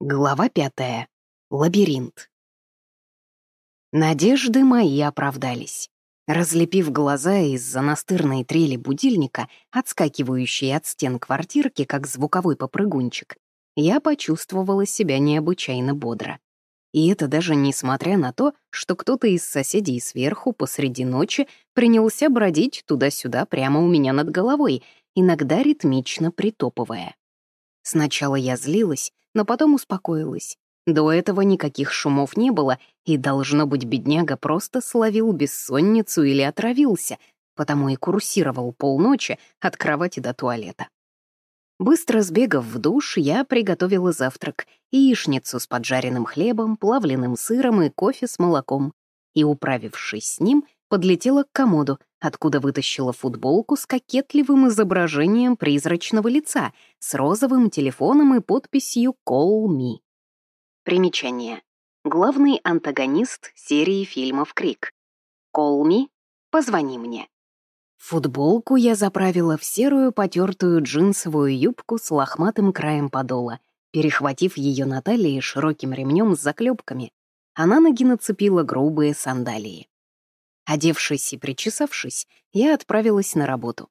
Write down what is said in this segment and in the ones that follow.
Глава пятая. Лабиринт. Надежды мои оправдались. Разлепив глаза из-за настырной трели будильника, отскакивающей от стен квартирки, как звуковой попрыгунчик, я почувствовала себя необычайно бодро. И это даже несмотря на то, что кто-то из соседей сверху посреди ночи принялся бродить туда-сюда прямо у меня над головой, иногда ритмично притопывая. Сначала я злилась, но потом успокоилась. До этого никаких шумов не было, и, должно быть, бедняга просто словил бессонницу или отравился, потому и курсировал полночи от кровати до туалета. Быстро сбегав в душ, я приготовила завтрак, яичницу с поджаренным хлебом, плавленным сыром и кофе с молоком, и, управившись с ним, подлетела к комоду, откуда вытащила футболку с кокетливым изображением призрачного лица, с розовым телефоном и подписью «Call me». Примечание. Главный антагонист серии фильмов «Крик». «Call me» — «Позвони мне». Футболку я заправила в серую потертую джинсовую юбку с лохматым краем подола, перехватив ее на талии широким ремнем с заклепками, а на ноги нацепила грубые сандалии. Одевшись и причесавшись, я отправилась на работу.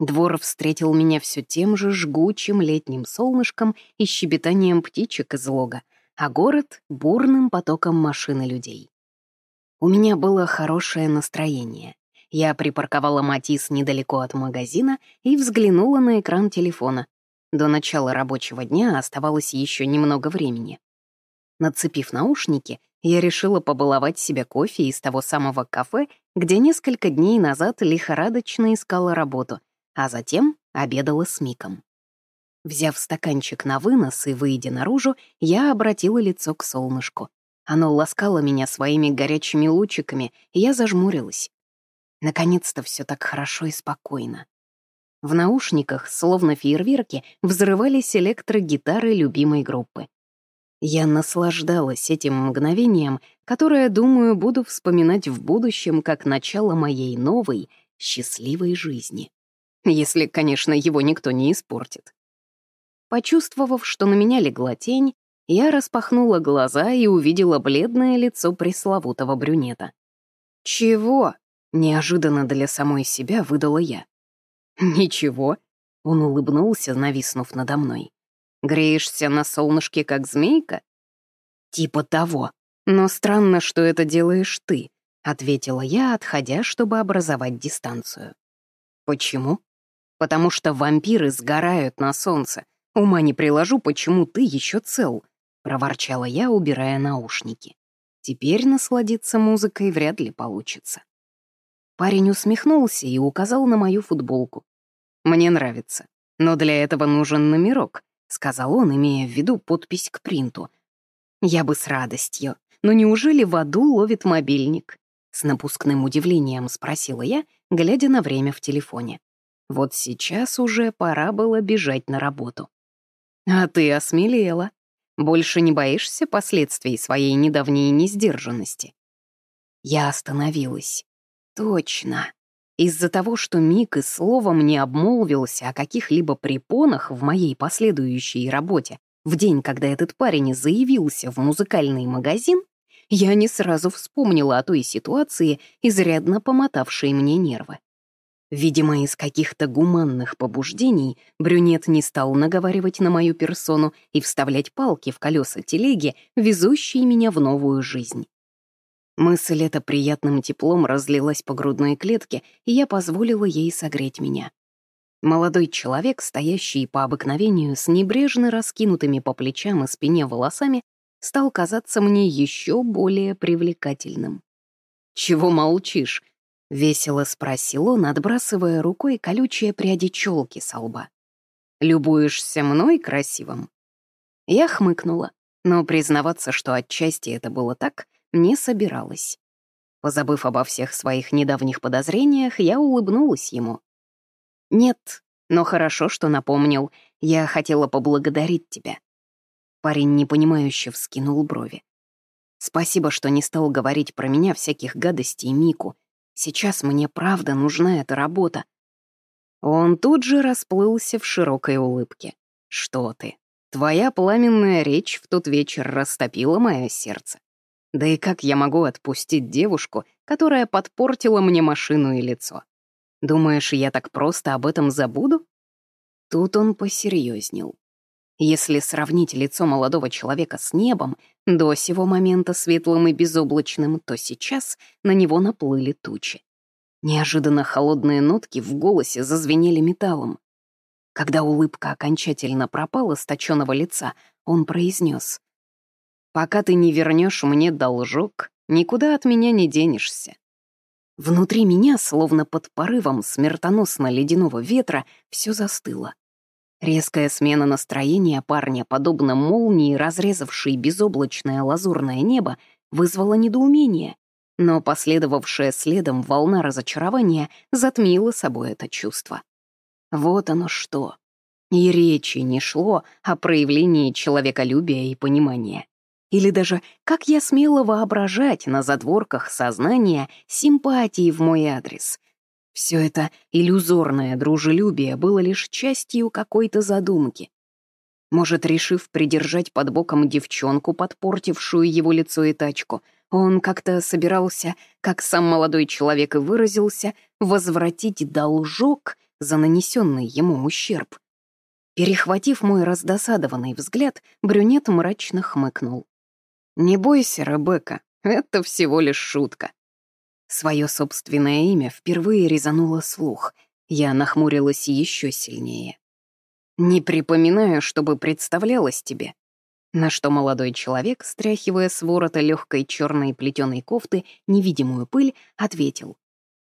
Двор встретил меня все тем же жгучим летним солнышком и щебетанием птичек из лога, а город — бурным потоком машин и людей. У меня было хорошее настроение. Я припарковала Матис недалеко от магазина и взглянула на экран телефона. До начала рабочего дня оставалось еще немного времени. Нацепив наушники, я решила побаловать себя кофе из того самого кафе, где несколько дней назад лихорадочно искала работу, а затем обедала с Миком. Взяв стаканчик на вынос и выйдя наружу, я обратила лицо к солнышку. Оно ласкало меня своими горячими лучиками, и я зажмурилась. Наконец-то все так хорошо и спокойно. В наушниках, словно фейерверки, взрывались электрогитары любимой группы. Я наслаждалась этим мгновением, которое, думаю, буду вспоминать в будущем как начало моей новой, счастливой жизни. Если, конечно, его никто не испортит. Почувствовав, что на меня легла тень, я распахнула глаза и увидела бледное лицо пресловутого брюнета. «Чего?» — неожиданно для самой себя выдала я. «Ничего», — он улыбнулся, нависнув надо мной. Греешься на солнышке, как змейка? Типа того. Но странно, что это делаешь ты, ответила я, отходя, чтобы образовать дистанцию. Почему? Потому что вампиры сгорают на солнце. Ума не приложу, почему ты еще цел, проворчала я, убирая наушники. Теперь насладиться музыкой вряд ли получится. Парень усмехнулся и указал на мою футболку. «Мне нравится, но для этого нужен номерок, — сказал он, имея в виду подпись к принту. «Я бы с радостью. Но неужели в аду ловит мобильник?» С напускным удивлением спросила я, глядя на время в телефоне. Вот сейчас уже пора было бежать на работу. «А ты осмелела. Больше не боишься последствий своей недавней несдержанности?» Я остановилась. «Точно. Из-за того, что Мик и словом не обмолвился о каких-либо препонах в моей последующей работе, в день, когда этот парень заявился в музыкальный магазин, я не сразу вспомнила о той ситуации, изрядно помотавшей мне нервы. Видимо, из каких-то гуманных побуждений брюнет не стал наговаривать на мою персону и вставлять палки в колеса телеги, везущие меня в новую жизнь. Мысль эта приятным теплом разлилась по грудной клетке, и я позволила ей согреть меня. Молодой человек, стоящий по обыкновению с небрежно раскинутыми по плечам и спине волосами, стал казаться мне еще более привлекательным. «Чего молчишь?» — весело спросил он, отбрасывая рукой колючие пряди челки со лба. «Любуешься мной красивым?» Я хмыкнула, но признаваться, что отчасти это было так, не собиралась. Позабыв обо всех своих недавних подозрениях, я улыбнулась ему. «Нет, но хорошо, что напомнил. Я хотела поблагодарить тебя». Парень непонимающе вскинул брови. «Спасибо, что не стал говорить про меня всяких гадостей Мику. Сейчас мне правда нужна эта работа». Он тут же расплылся в широкой улыбке. «Что ты? Твоя пламенная речь в тот вечер растопила мое сердце. Да и как я могу отпустить девушку, которая подпортила мне машину и лицо? Думаешь, я так просто об этом забуду? Тут он посерьезнел. Если сравнить лицо молодого человека с небом, до сего момента светлым и безоблачным, то сейчас на него наплыли тучи. Неожиданно холодные нотки в голосе зазвенели металлом. Когда улыбка окончательно пропала с точенного лица, он произнес: «Пока ты не вернешь мне должок, никуда от меня не денешься». Внутри меня, словно под порывом смертоносно-ледяного ветра, все застыло. Резкая смена настроения парня, подобно молнии, разрезавшей безоблачное лазурное небо, вызвала недоумение, но последовавшая следом волна разочарования затмила собой это чувство. Вот оно что. И речи не шло о проявлении человеколюбия и понимания. Или даже, как я смела воображать на задворках сознания симпатии в мой адрес. Все это иллюзорное дружелюбие было лишь частью какой-то задумки. Может, решив придержать под боком девчонку, подпортившую его лицо и тачку, он как-то собирался, как сам молодой человек и выразился, возвратить должок за нанесенный ему ущерб. Перехватив мой раздосадованный взгляд, брюнет мрачно хмыкнул. «Не бойся, Ребекка, это всего лишь шутка». Свое собственное имя впервые резануло слух. Я нахмурилась еще сильнее. «Не припоминаю, чтобы представлялось тебе». На что молодой человек, стряхивая с ворота легкой черной плетеной кофты невидимую пыль, ответил.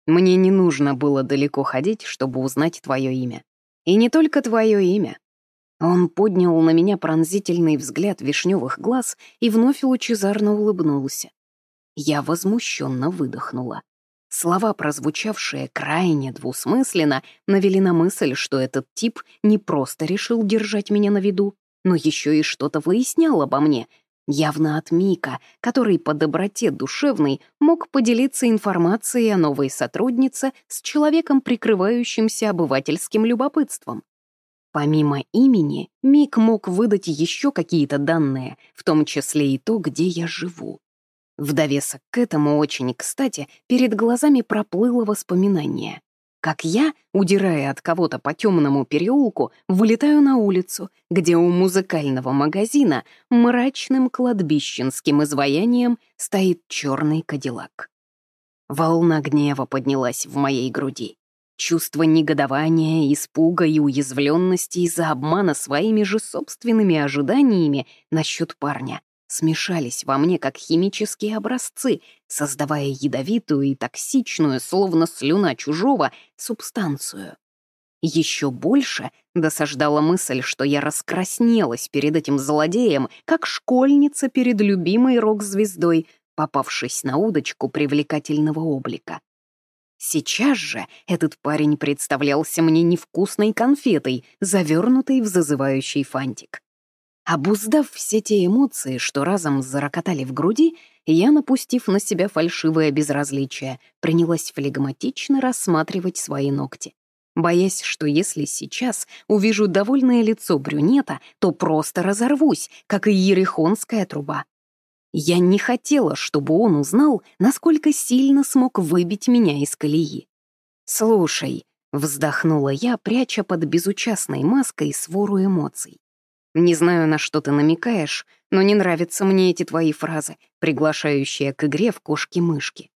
«Мне не нужно было далеко ходить, чтобы узнать твое имя. И не только твое имя. Он поднял на меня пронзительный взгляд вишневых глаз и вновь лучезарно улыбнулся. Я возмущенно выдохнула. Слова, прозвучавшие крайне двусмысленно, навели на мысль, что этот тип не просто решил держать меня на виду, но еще и что-то выяснял обо мне, явно от Мика, который по доброте душевной мог поделиться информацией о новой сотруднице с человеком, прикрывающимся обывательским любопытством. Помимо имени, Мик мог выдать еще какие-то данные, в том числе и то, где я живу. В довесок к этому очень кстати перед глазами проплыло воспоминание. Как я, удирая от кого-то по темному переулку, вылетаю на улицу, где у музыкального магазина мрачным кладбищенским изваянием стоит черный кадиллак. Волна гнева поднялась в моей груди. Чувство негодования, испуга и уязвленности из-за обмана своими же собственными ожиданиями насчет парня смешались во мне как химические образцы, создавая ядовитую и токсичную, словно слюна чужого, субстанцию. Еще больше досаждала мысль, что я раскраснелась перед этим злодеем, как школьница перед любимой рок-звездой, попавшись на удочку привлекательного облика. Сейчас же этот парень представлялся мне невкусной конфетой, завернутой в зазывающий фантик. Обуздав все те эмоции, что разом зарокотали в груди, я, напустив на себя фальшивое безразличие, принялась флегматично рассматривать свои ногти. Боясь, что если сейчас увижу довольное лицо брюнета, то просто разорвусь, как и ерехонская труба. Я не хотела, чтобы он узнал, насколько сильно смог выбить меня из колеи. «Слушай», — вздохнула я, пряча под безучастной маской свору эмоций. «Не знаю, на что ты намекаешь, но не нравятся мне эти твои фразы, приглашающие к игре в кошки-мышки.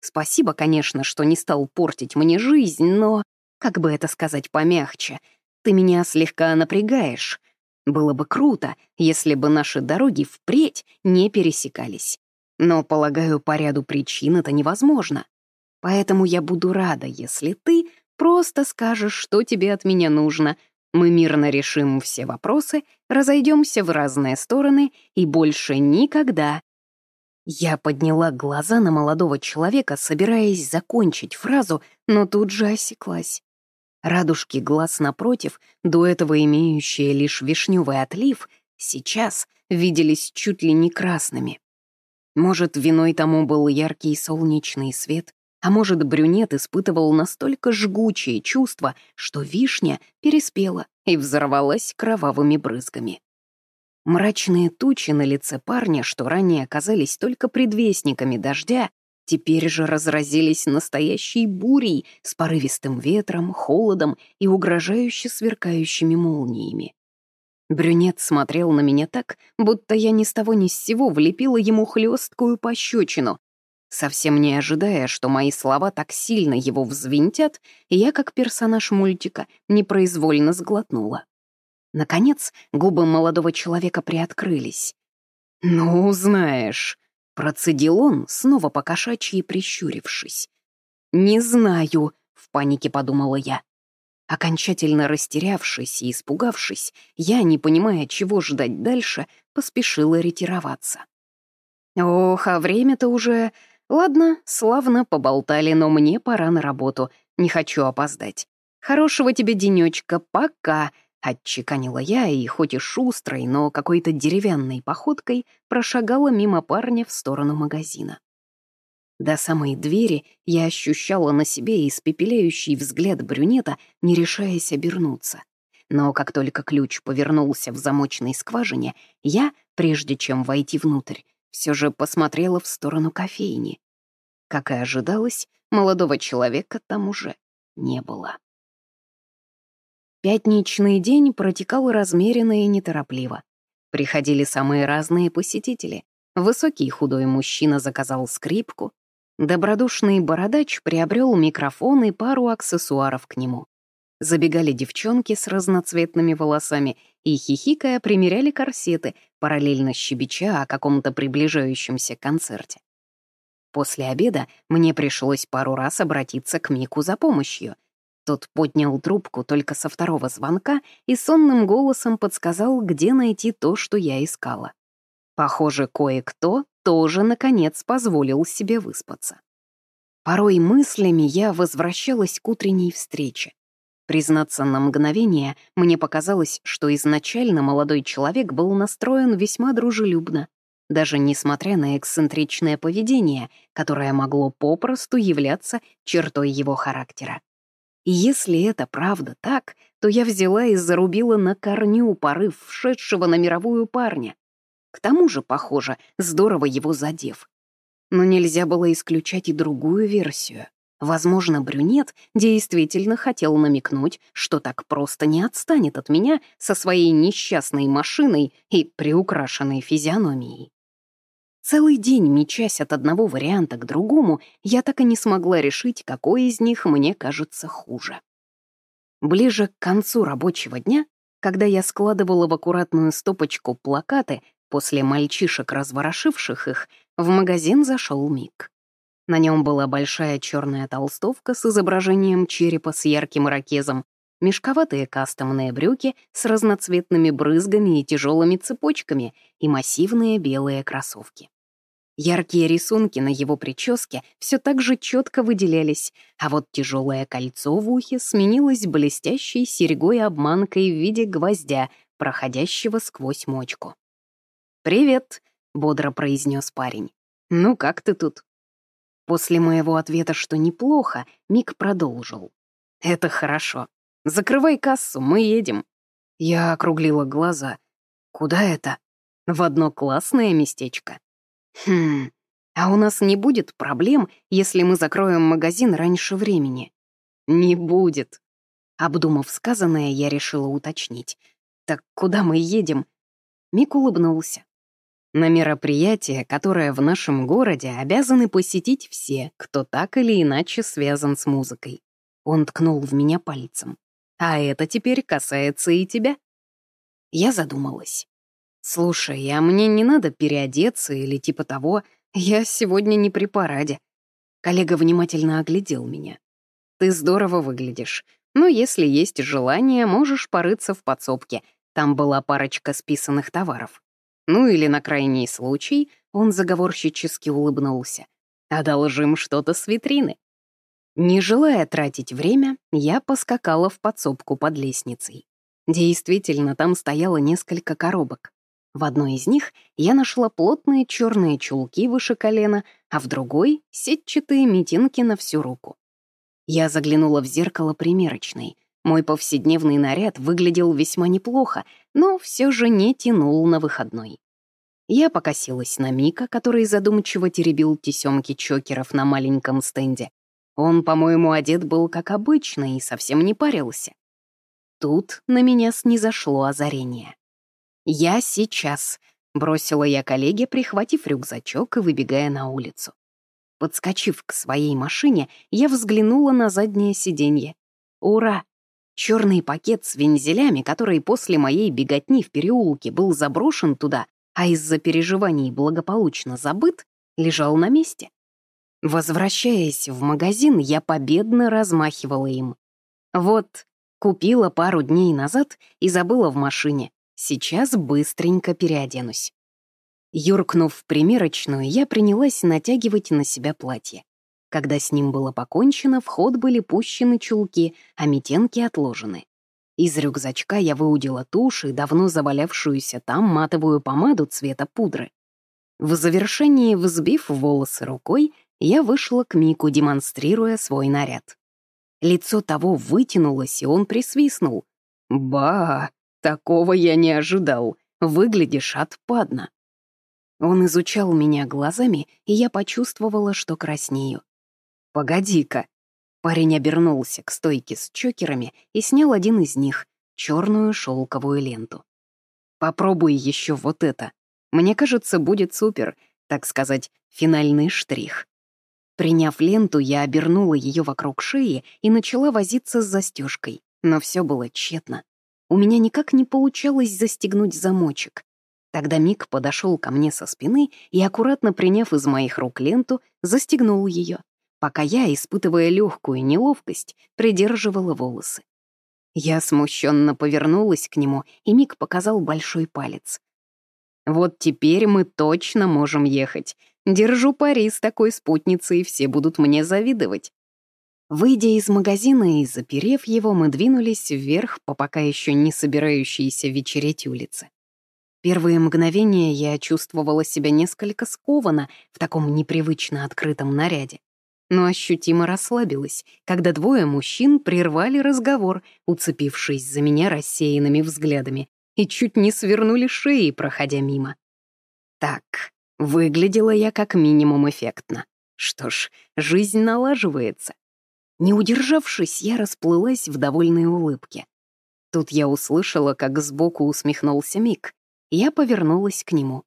Спасибо, конечно, что не стал портить мне жизнь, но, как бы это сказать помягче, ты меня слегка напрягаешь, было бы круто, если бы наши дороги впредь не пересекались. Но, полагаю, по ряду причин это невозможно. Поэтому я буду рада, если ты просто скажешь, что тебе от меня нужно. Мы мирно решим все вопросы, разойдемся в разные стороны и больше никогда. Я подняла глаза на молодого человека, собираясь закончить фразу, но тут же осеклась. Радужки глаз напротив, до этого имеющие лишь вишневый отлив, сейчас виделись чуть ли не красными. Может, виной тому был яркий солнечный свет, а может, брюнет испытывал настолько жгучие чувства, что вишня переспела и взорвалась кровавыми брызгами. Мрачные тучи на лице парня, что ранее оказались только предвестниками дождя, теперь же разразились настоящей бурей с порывистым ветром, холодом и угрожающе сверкающими молниями. Брюнет смотрел на меня так, будто я ни с того ни с сего влепила ему хлесткую пощечину. Совсем не ожидая, что мои слова так сильно его взвинтят, я, как персонаж мультика, непроизвольно сглотнула. Наконец, губы молодого человека приоткрылись. «Ну, знаешь», — процедил он, снова покошачьи прищурившись. «Не знаю», — в панике подумала я. Окончательно растерявшись и испугавшись, я, не понимая, чего ждать дальше, поспешила ретироваться. Ох, а время-то уже... Ладно, славно поболтали, но мне пора на работу, не хочу опоздать. Хорошего тебе денечка, пока, отчеканила я и, хоть и шустрой, но какой-то деревянной походкой, прошагала мимо парня в сторону магазина. До самой двери я ощущала на себе испепеляющий взгляд брюнета, не решаясь обернуться. Но как только ключ повернулся в замочной скважине, я, прежде чем войти внутрь, все же посмотрела в сторону кофейни. Как и ожидалось, молодого человека там уже не было. Пятничный день протекал размеренно и неторопливо. Приходили самые разные посетители. Высокий худой мужчина заказал скрипку, Добродушный бородач приобрел микрофон и пару аксессуаров к нему. Забегали девчонки с разноцветными волосами и, хихикая, примеряли корсеты, параллельно щебеча о каком-то приближающемся концерте. После обеда мне пришлось пару раз обратиться к Мику за помощью. Тот поднял трубку только со второго звонка и сонным голосом подсказал, где найти то, что я искала. Похоже, кое-кто тоже, наконец, позволил себе выспаться. Порой мыслями я возвращалась к утренней встрече. Признаться на мгновение, мне показалось, что изначально молодой человек был настроен весьма дружелюбно, даже несмотря на эксцентричное поведение, которое могло попросту являться чертой его характера. И если это правда так, то я взяла и зарубила на корню порыв вшедшего на мировую парня. К тому же, похоже, здорово его задев. Но нельзя было исключать и другую версию. Возможно, брюнет действительно хотел намекнуть, что так просто не отстанет от меня со своей несчастной машиной и приукрашенной физиономией. Целый день, мечась от одного варианта к другому, я так и не смогла решить, какой из них мне кажется хуже. Ближе к концу рабочего дня, когда я складывала в аккуратную стопочку плакаты, После мальчишек, разворошивших их, в магазин зашел Мик. На нем была большая черная толстовка с изображением черепа с ярким ракезом, мешковатые кастомные брюки с разноцветными брызгами и тяжелыми цепочками и массивные белые кроссовки. Яркие рисунки на его прическе все так же четко выделялись, а вот тяжелое кольцо в ухе сменилось блестящей серьгой-обманкой в виде гвоздя, проходящего сквозь мочку. «Привет», — бодро произнес парень. «Ну, как ты тут?» После моего ответа, что неплохо, Мик продолжил. «Это хорошо. Закрывай кассу, мы едем». Я округлила глаза. «Куда это?» «В одно классное местечко». «Хм, а у нас не будет проблем, если мы закроем магазин раньше времени?» «Не будет». Обдумав сказанное, я решила уточнить. «Так куда мы едем?» Мик улыбнулся на мероприятие, которое в нашем городе обязаны посетить все, кто так или иначе связан с музыкой. Он ткнул в меня пальцем. А это теперь касается и тебя. Я задумалась. Слушай, а мне не надо переодеться или типа того, я сегодня не при параде. Коллега внимательно оглядел меня. Ты здорово выглядишь, но если есть желание, можешь порыться в подсобке. Там была парочка списанных товаров. Ну или на крайний случай он заговорщически улыбнулся. «Одолжим что-то с витрины». Не желая тратить время, я поскакала в подсобку под лестницей. Действительно, там стояло несколько коробок. В одной из них я нашла плотные черные чулки выше колена, а в другой — сетчатые митинки на всю руку. Я заглянула в зеркало примерочной. Мой повседневный наряд выглядел весьма неплохо, но все же не тянул на выходной. Я покосилась на Мика, который задумчиво теребил тесемки чокеров на маленьком стенде. Он, по-моему, одет был как обычно и совсем не парился. Тут на меня снизошло озарение. «Я сейчас», — бросила я коллеге, прихватив рюкзачок и выбегая на улицу. Подскочив к своей машине, я взглянула на заднее сиденье. Ура! Черный пакет с вензелями, который после моей беготни в переулке был заброшен туда, а из-за переживаний благополучно забыт, лежал на месте. Возвращаясь в магазин, я победно размахивала им. Вот, купила пару дней назад и забыла в машине. Сейчас быстренько переоденусь. Юркнув в примерочную, я принялась натягивать на себя платье. Когда с ним было покончено, в ход были пущены чулки, а метенки отложены. Из рюкзачка я выудила тушь и давно завалявшуюся там матовую помаду цвета пудры. В завершении, взбив волосы рукой, я вышла к Мику, демонстрируя свой наряд. Лицо того вытянулось, и он присвистнул. «Ба, такого я не ожидал. Выглядишь отпадно». Он изучал меня глазами, и я почувствовала, что краснею. «Погоди-ка, Парень обернулся к стойке с чокерами и снял один из них — черную шелковую ленту. «Попробуй еще вот это. Мне кажется, будет супер, так сказать, финальный штрих». Приняв ленту, я обернула ее вокруг шеи и начала возиться с застежкой, но все было тщетно. У меня никак не получалось застегнуть замочек. Тогда Мик подошел ко мне со спины и, аккуратно приняв из моих рук ленту, застегнул ее пока я, испытывая легкую неловкость, придерживала волосы. Я смущенно повернулась к нему, и Мик показал большой палец. «Вот теперь мы точно можем ехать. Держу пари с такой спутницей, все будут мне завидовать». Выйдя из магазина и заперев его, мы двинулись вверх по пока еще не собирающейся вечереть улице. Первые мгновения я чувствовала себя несколько скованно в таком непривычно открытом наряде но ощутимо расслабилась, когда двое мужчин прервали разговор, уцепившись за меня рассеянными взглядами, и чуть не свернули шеи, проходя мимо. Так, выглядела я как минимум эффектно. Что ж, жизнь налаживается. Не удержавшись, я расплылась в довольной улыбке. Тут я услышала, как сбоку усмехнулся Мик. Я повернулась к нему.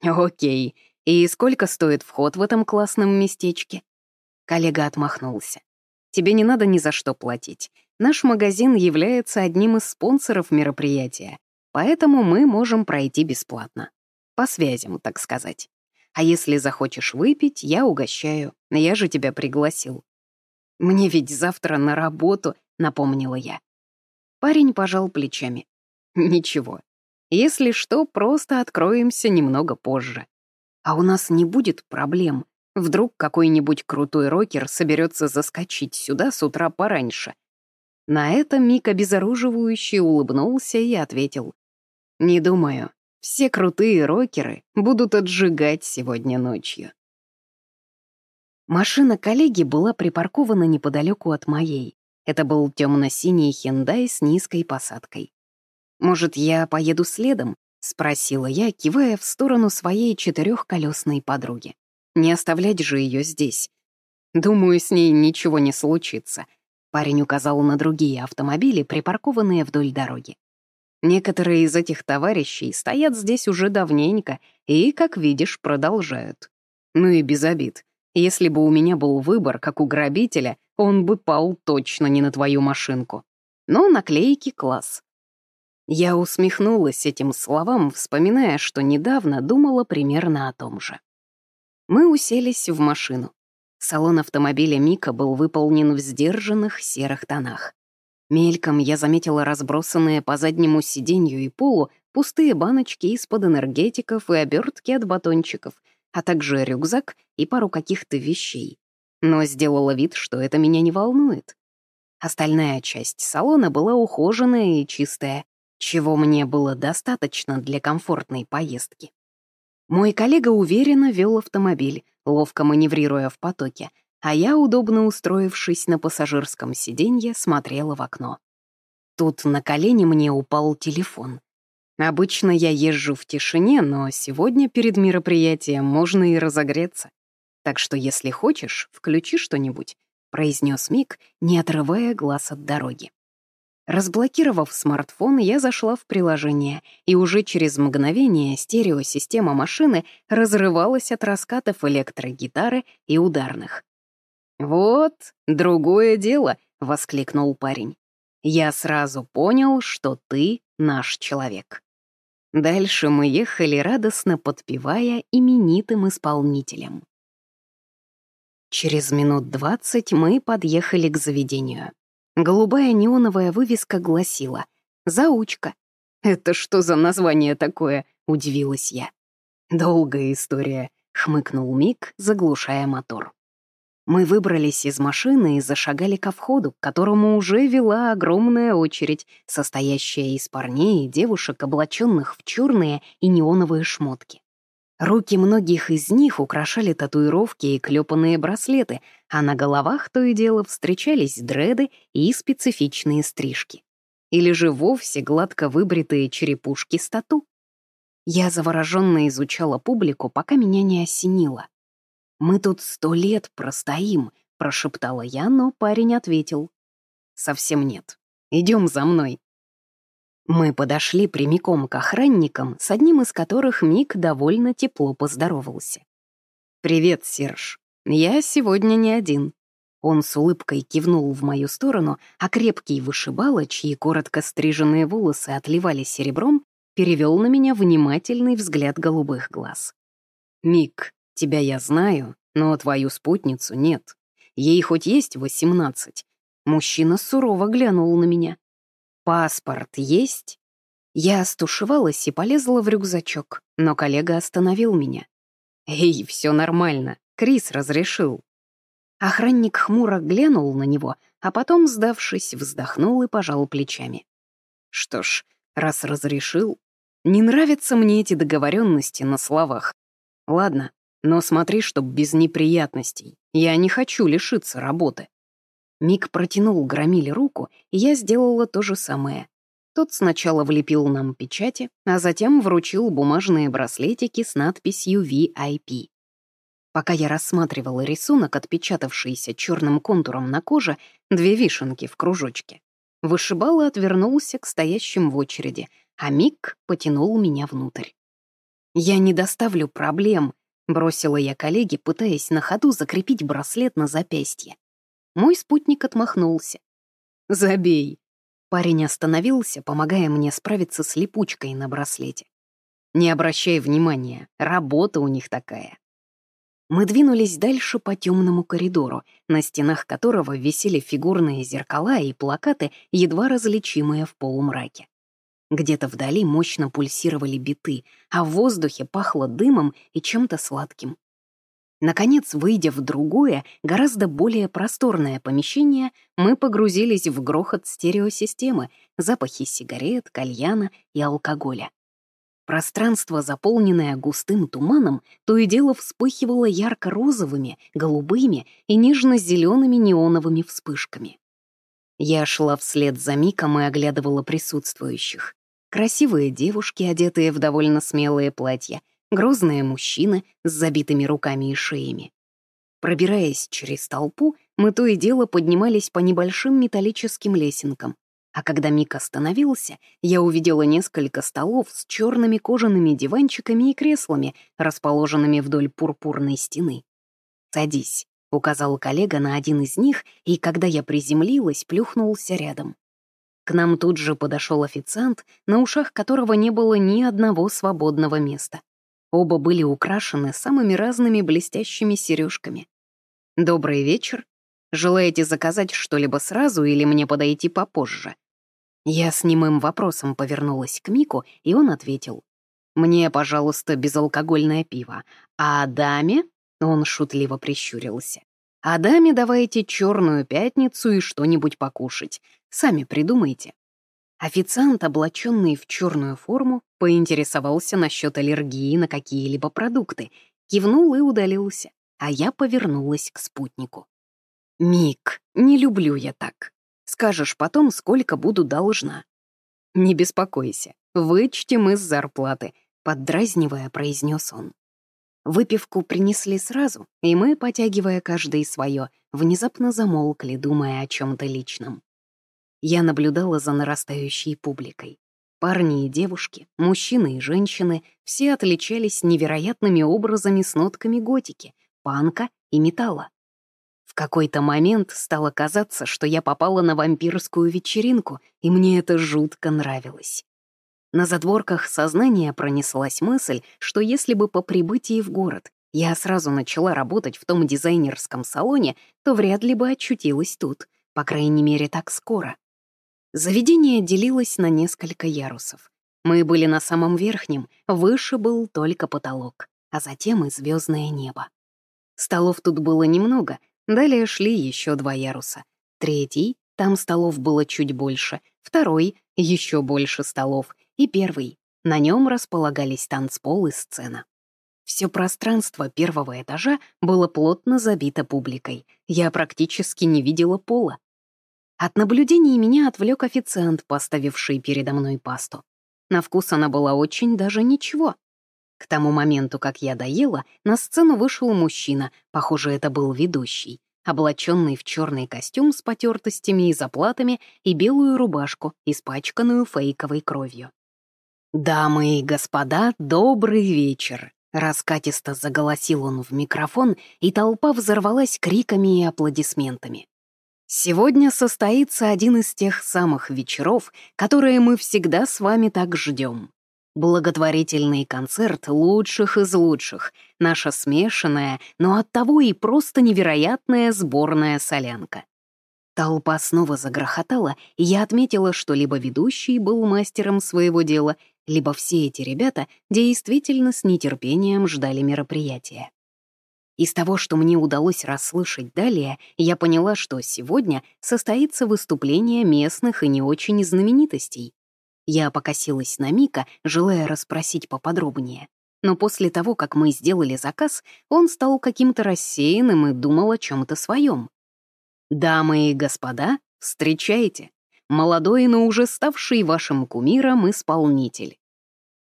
«Окей, и сколько стоит вход в этом классном местечке?» Коллега отмахнулся. «Тебе не надо ни за что платить. Наш магазин является одним из спонсоров мероприятия, поэтому мы можем пройти бесплатно. По связям, так сказать. А если захочешь выпить, я угощаю. Я же тебя пригласил». «Мне ведь завтра на работу», — напомнила я. Парень пожал плечами. «Ничего. Если что, просто откроемся немного позже. А у нас не будет проблем. Вдруг какой-нибудь крутой рокер соберется заскочить сюда с утра пораньше. На это Мик обезоруживающе улыбнулся и ответил. «Не думаю. Все крутые рокеры будут отжигать сегодня ночью». Машина коллеги была припаркована неподалеку от моей. Это был темно-синий хендай с низкой посадкой. «Может, я поеду следом?» — спросила я, кивая в сторону своей четырехколесной подруги. Не оставлять же ее здесь. Думаю, с ней ничего не случится. Парень указал на другие автомобили, припаркованные вдоль дороги. Некоторые из этих товарищей стоят здесь уже давненько и, как видишь, продолжают. Ну и без обид. Если бы у меня был выбор, как у грабителя, он бы пал точно не на твою машинку. Но наклейки — класс. Я усмехнулась этим словам, вспоминая, что недавно думала примерно о том же. Мы уселись в машину. Салон автомобиля Мика был выполнен в сдержанных серых тонах. Мельком я заметила разбросанные по заднему сиденью и полу пустые баночки из-под энергетиков и обертки от батончиков, а также рюкзак и пару каких-то вещей. Но сделала вид, что это меня не волнует. Остальная часть салона была ухоженная и чистая, чего мне было достаточно для комфортной поездки. Мой коллега уверенно вел автомобиль, ловко маневрируя в потоке, а я, удобно устроившись на пассажирском сиденье, смотрела в окно. Тут на колени мне упал телефон. Обычно я езжу в тишине, но сегодня перед мероприятием можно и разогреться. Так что, если хочешь, включи что-нибудь», — произнес Мик, не отрывая глаз от дороги. Разблокировав смартфон, я зашла в приложение, и уже через мгновение стереосистема машины разрывалась от раскатов электрогитары и ударных. «Вот, другое дело», — воскликнул парень. «Я сразу понял, что ты наш человек». Дальше мы ехали, радостно подпевая именитым исполнителям. Через минут двадцать мы подъехали к заведению. Голубая неоновая вывеска гласила «Заучка». «Это что за название такое?» — удивилась я. «Долгая история», — хмыкнул Мик, заглушая мотор. Мы выбрались из машины и зашагали ко входу, к которому уже вела огромная очередь, состоящая из парней и девушек, облаченных в черные и неоновые шмотки. Руки многих из них украшали татуировки и клепанные браслеты, а на головах то и дело встречались дреды и специфичные стрижки. Или же вовсе гладко выбритые черепушки стату. Я завороженно изучала публику, пока меня не осенило. «Мы тут сто лет простоим», — прошептала я, но парень ответил. «Совсем нет. Идем за мной». Мы подошли прямиком к охранникам, с одним из которых Мик довольно тепло поздоровался. «Привет, Серж. Я сегодня не один». Он с улыбкой кивнул в мою сторону, а крепкий вышибала, чьи коротко стриженные волосы отливали серебром, перевел на меня внимательный взгляд голубых глаз. «Мик, Тебя я знаю, но твою спутницу нет. Ей хоть есть восемнадцать. Мужчина сурово глянул на меня. Паспорт есть? Я стушевалась и полезла в рюкзачок, но коллега остановил меня. «Эй, все нормально, Крис разрешил». Охранник хмуро глянул на него, а потом, сдавшись, вздохнул и пожал плечами. «Что ж, раз разрешил, не нравятся мне эти договоренности на словах. Ладно, но смотри, чтоб без неприятностей. Я не хочу лишиться работы». Мик протянул громиле руку, и я сделала то же самое. Тот сначала влепил нам печати, а затем вручил бумажные браслетики с надписью VIP. Пока я рассматривала рисунок, отпечатавшийся черным контуром на коже, две вишенки в кружочке. Вышибала отвернулся к стоящим в очереди, а Мик потянул меня внутрь. «Я не доставлю проблем», Бросила я коллеге, пытаясь на ходу закрепить браслет на запястье. Мой спутник отмахнулся. «Забей!» Парень остановился, помогая мне справиться с липучкой на браслете. «Не обращай внимания, работа у них такая». Мы двинулись дальше по темному коридору, на стенах которого висели фигурные зеркала и плакаты, едва различимые в полумраке. Где-то вдали мощно пульсировали биты, а в воздухе пахло дымом и чем-то сладким. Наконец, выйдя в другое, гораздо более просторное помещение, мы погрузились в грохот стереосистемы, запахи сигарет, кальяна и алкоголя. Пространство, заполненное густым туманом, то и дело вспыхивало ярко-розовыми, голубыми и нежно-зелеными неоновыми вспышками. Я шла вслед за Миком и оглядывала присутствующих. Красивые девушки, одетые в довольно смелые платья, грозные мужчины с забитыми руками и шеями. Пробираясь через толпу, мы то и дело поднимались по небольшим металлическим лесенкам, а когда Мик остановился, я увидела несколько столов с черными кожаными диванчиками и креслами, расположенными вдоль пурпурной стены. «Садись», — указал коллега на один из них, и когда я приземлилась, плюхнулся рядом. К нам тут же подошел официант, на ушах которого не было ни одного свободного места. Оба были украшены самыми разными блестящими сережками. «Добрый вечер. Желаете заказать что-либо сразу или мне подойти попозже?» Я с немым вопросом повернулась к Мику, и он ответил. «Мне, пожалуйста, безалкогольное пиво. А даме?» — он шутливо прищурился. «А даме давайте черную пятницу и что-нибудь покушать. Сами придумайте. Официант, облаченный в черную форму, поинтересовался насчет аллергии на какие-либо продукты, кивнул и удалился, а я повернулась к спутнику. «Мик, не люблю я так. Скажешь потом, сколько буду должна». «Не беспокойся, вычтем из зарплаты», — поддразнивая, произнес он. Выпивку принесли сразу, и мы, потягивая каждый свое, внезапно замолкли, думая о чем то личном. Я наблюдала за нарастающей публикой. Парни и девушки, мужчины и женщины все отличались невероятными образами с нотками готики, панка и металла. В какой-то момент стало казаться, что я попала на вампирскую вечеринку, и мне это жутко нравилось. На задворках сознания пронеслась мысль, что если бы по прибытии в город я сразу начала работать в том дизайнерском салоне, то вряд ли бы очутилась тут, по крайней мере, так скоро. Заведение делилось на несколько ярусов. Мы были на самом верхнем, выше был только потолок, а затем и звездное небо. Столов тут было немного, далее шли еще два яруса. Третий, там столов было чуть больше, второй, еще больше столов, и первый. На нем располагались танцпол и сцена. Все пространство первого этажа было плотно забито публикой. Я практически не видела пола. От наблюдений меня отвлек официант, поставивший передо мной пасту. На вкус она была очень даже ничего. К тому моменту, как я доела, на сцену вышел мужчина, похоже, это был ведущий, облаченный в черный костюм с потертостями и заплатами и белую рубашку, испачканную фейковой кровью. «Дамы и господа, добрый вечер!» Раскатисто заголосил он в микрофон, и толпа взорвалась криками и аплодисментами. Сегодня состоится один из тех самых вечеров, которые мы всегда с вами так ждем. Благотворительный концерт лучших из лучших, наша смешанная, но оттого и просто невероятная сборная солянка. Толпа снова загрохотала, и я отметила, что либо ведущий был мастером своего дела, либо все эти ребята действительно с нетерпением ждали мероприятия. Из того, что мне удалось расслышать далее, я поняла, что сегодня состоится выступление местных и не очень знаменитостей. Я покосилась на Мика, желая расспросить поподробнее. Но после того, как мы сделали заказ, он стал каким-то рассеянным и думал о чем то своем. «Дамы и господа, встречайте! Молодой, но уже ставший вашим кумиром исполнитель.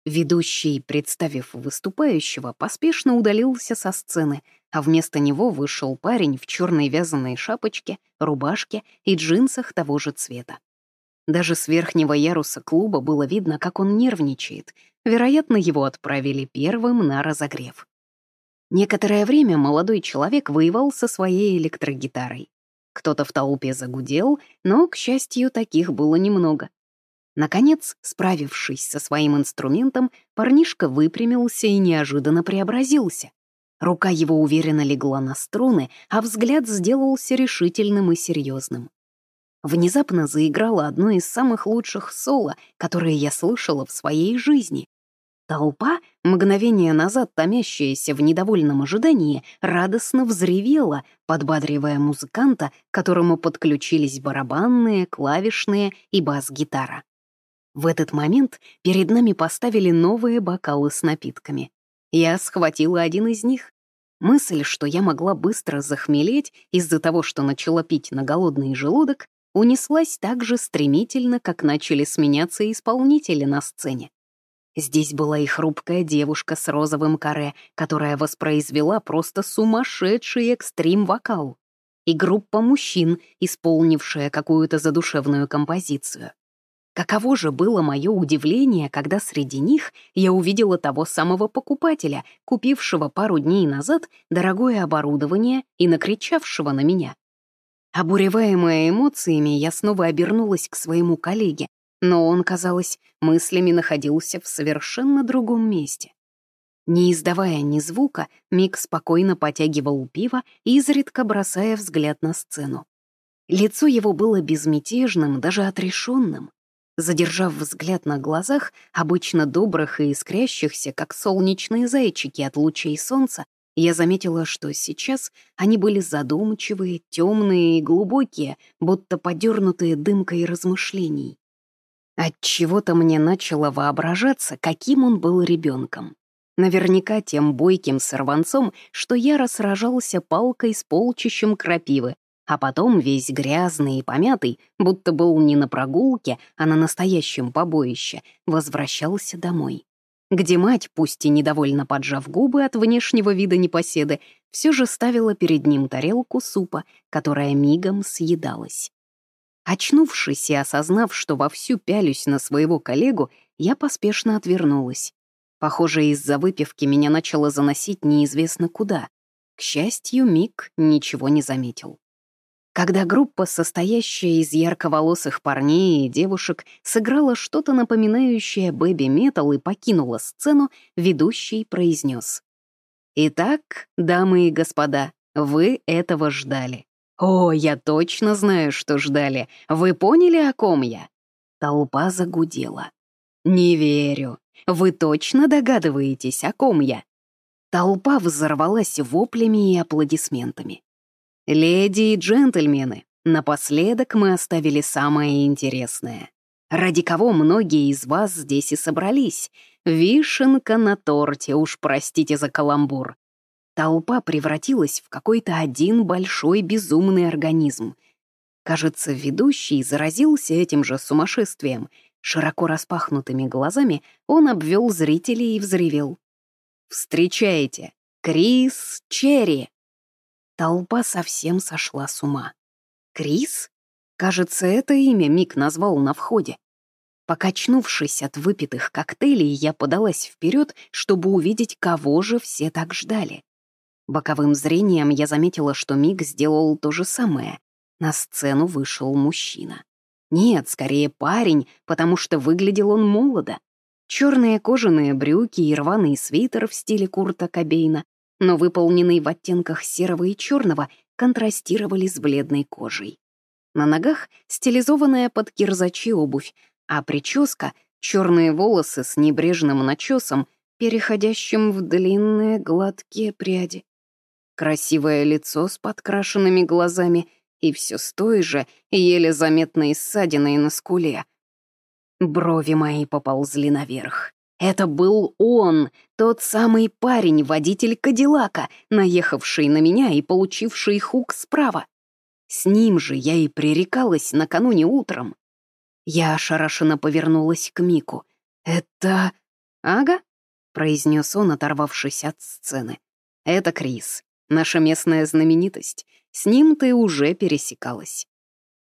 Ведущий, представив выступающего, поспешно удалился со сцены, а вместо него вышел парень в черной вязаной шапочке, рубашке и джинсах того же цвета. Даже с верхнего яруса клуба было видно, как он нервничает. Вероятно, его отправили первым на разогрев. Некоторое время молодой человек воевал со своей электрогитарой. Кто-то в толпе загудел, но, к счастью, таких было немного. Наконец, справившись со своим инструментом, парнишка выпрямился и неожиданно преобразился. Рука его уверенно легла на струны, а взгляд сделался решительным и серьезным. Внезапно заиграло одно из самых лучших соло, которые я слышала в своей жизни. Толпа, мгновение назад томящаяся в недовольном ожидании, радостно взревела, подбадривая музыканта, к которому подключились барабанные, клавишные и бас-гитара. В этот момент перед нами поставили новые бокалы с напитками. Я схватила один из них. Мысль, что я могла быстро захмелеть из-за того, что начала пить на голодный желудок, унеслась так же стремительно, как начали сменяться исполнители на сцене. Здесь была и хрупкая девушка с розовым каре, которая воспроизвела просто сумасшедший экстрим-вокал, и группа мужчин, исполнившая какую-то задушевную композицию. Каково же было мое удивление, когда среди них я увидела того самого покупателя, купившего пару дней назад дорогое оборудование и накричавшего на меня. Обуреваемая эмоциями, я снова обернулась к своему коллеге, но он, казалось, мыслями находился в совершенно другом месте. Не издавая ни звука, Мик спокойно потягивал пиво, изредка бросая взгляд на сцену. Лицо его было безмятежным, даже отрешенным. Задержав взгляд на глазах, обычно добрых и искрящихся, как солнечные зайчики от лучей солнца, я заметила, что сейчас они были задумчивые, темные и глубокие, будто подернутые дымкой размышлений. От чего-то мне начало воображаться, каким он был ребенком. Наверняка тем бойким сорванцом, что яро сражался палкой с полчищем крапивы, а потом весь грязный и помятый, будто был не на прогулке, а на настоящем побоище, возвращался домой. Где мать, пусть и недовольно поджав губы от внешнего вида непоседы, все же ставила перед ним тарелку супа, которая мигом съедалась. Очнувшись и осознав, что вовсю пялюсь на своего коллегу, я поспешно отвернулась. Похоже, из-за выпивки меня начало заносить неизвестно куда. К счастью, Мик ничего не заметил. Когда группа, состоящая из ярковолосых парней и девушек, сыграла что-то напоминающее бэби-метал и покинула сцену, ведущий произнес. «Итак, дамы и господа, вы этого ждали. О, я точно знаю, что ждали. Вы поняли, о ком я?» Толпа загудела. «Не верю. Вы точно догадываетесь, о ком я?» Толпа взорвалась воплями и аплодисментами. «Леди и джентльмены, напоследок мы оставили самое интересное. Ради кого многие из вас здесь и собрались. Вишенка на торте, уж простите за каламбур. Толпа превратилась в какой-то один большой безумный организм. Кажется, ведущий заразился этим же сумасшествием. Широко распахнутыми глазами он обвел зрителей и взревел. «Встречайте, Крис Черри!» Толпа совсем сошла с ума. Крис? Кажется, это имя Мик назвал на входе. Покачнувшись от выпитых коктейлей, я подалась вперед, чтобы увидеть, кого же все так ждали. Боковым зрением я заметила, что Мик сделал то же самое. На сцену вышел мужчина. Нет, скорее парень, потому что выглядел он молодо. Черные кожаные брюки и рваный свитер в стиле Курта Кобейна но выполненные в оттенках серого и черного, контрастировали с бледной кожей. На ногах стилизованная под кирзачи обувь, а прическа — черные волосы с небрежным начесом, переходящим в длинные гладкие пряди. Красивое лицо с подкрашенными глазами и все с той же, еле заметной ссадиной на скуле. Брови мои поползли наверх. Это был он, тот самый парень, водитель Кадиллака, наехавший на меня и получивший хук справа. С ним же я и пререкалась накануне утром. Я ошарашенно повернулась к Мику. «Это...» «Ага», — произнес он, оторвавшись от сцены. «Это Крис, наша местная знаменитость. С ним ты уже пересекалась».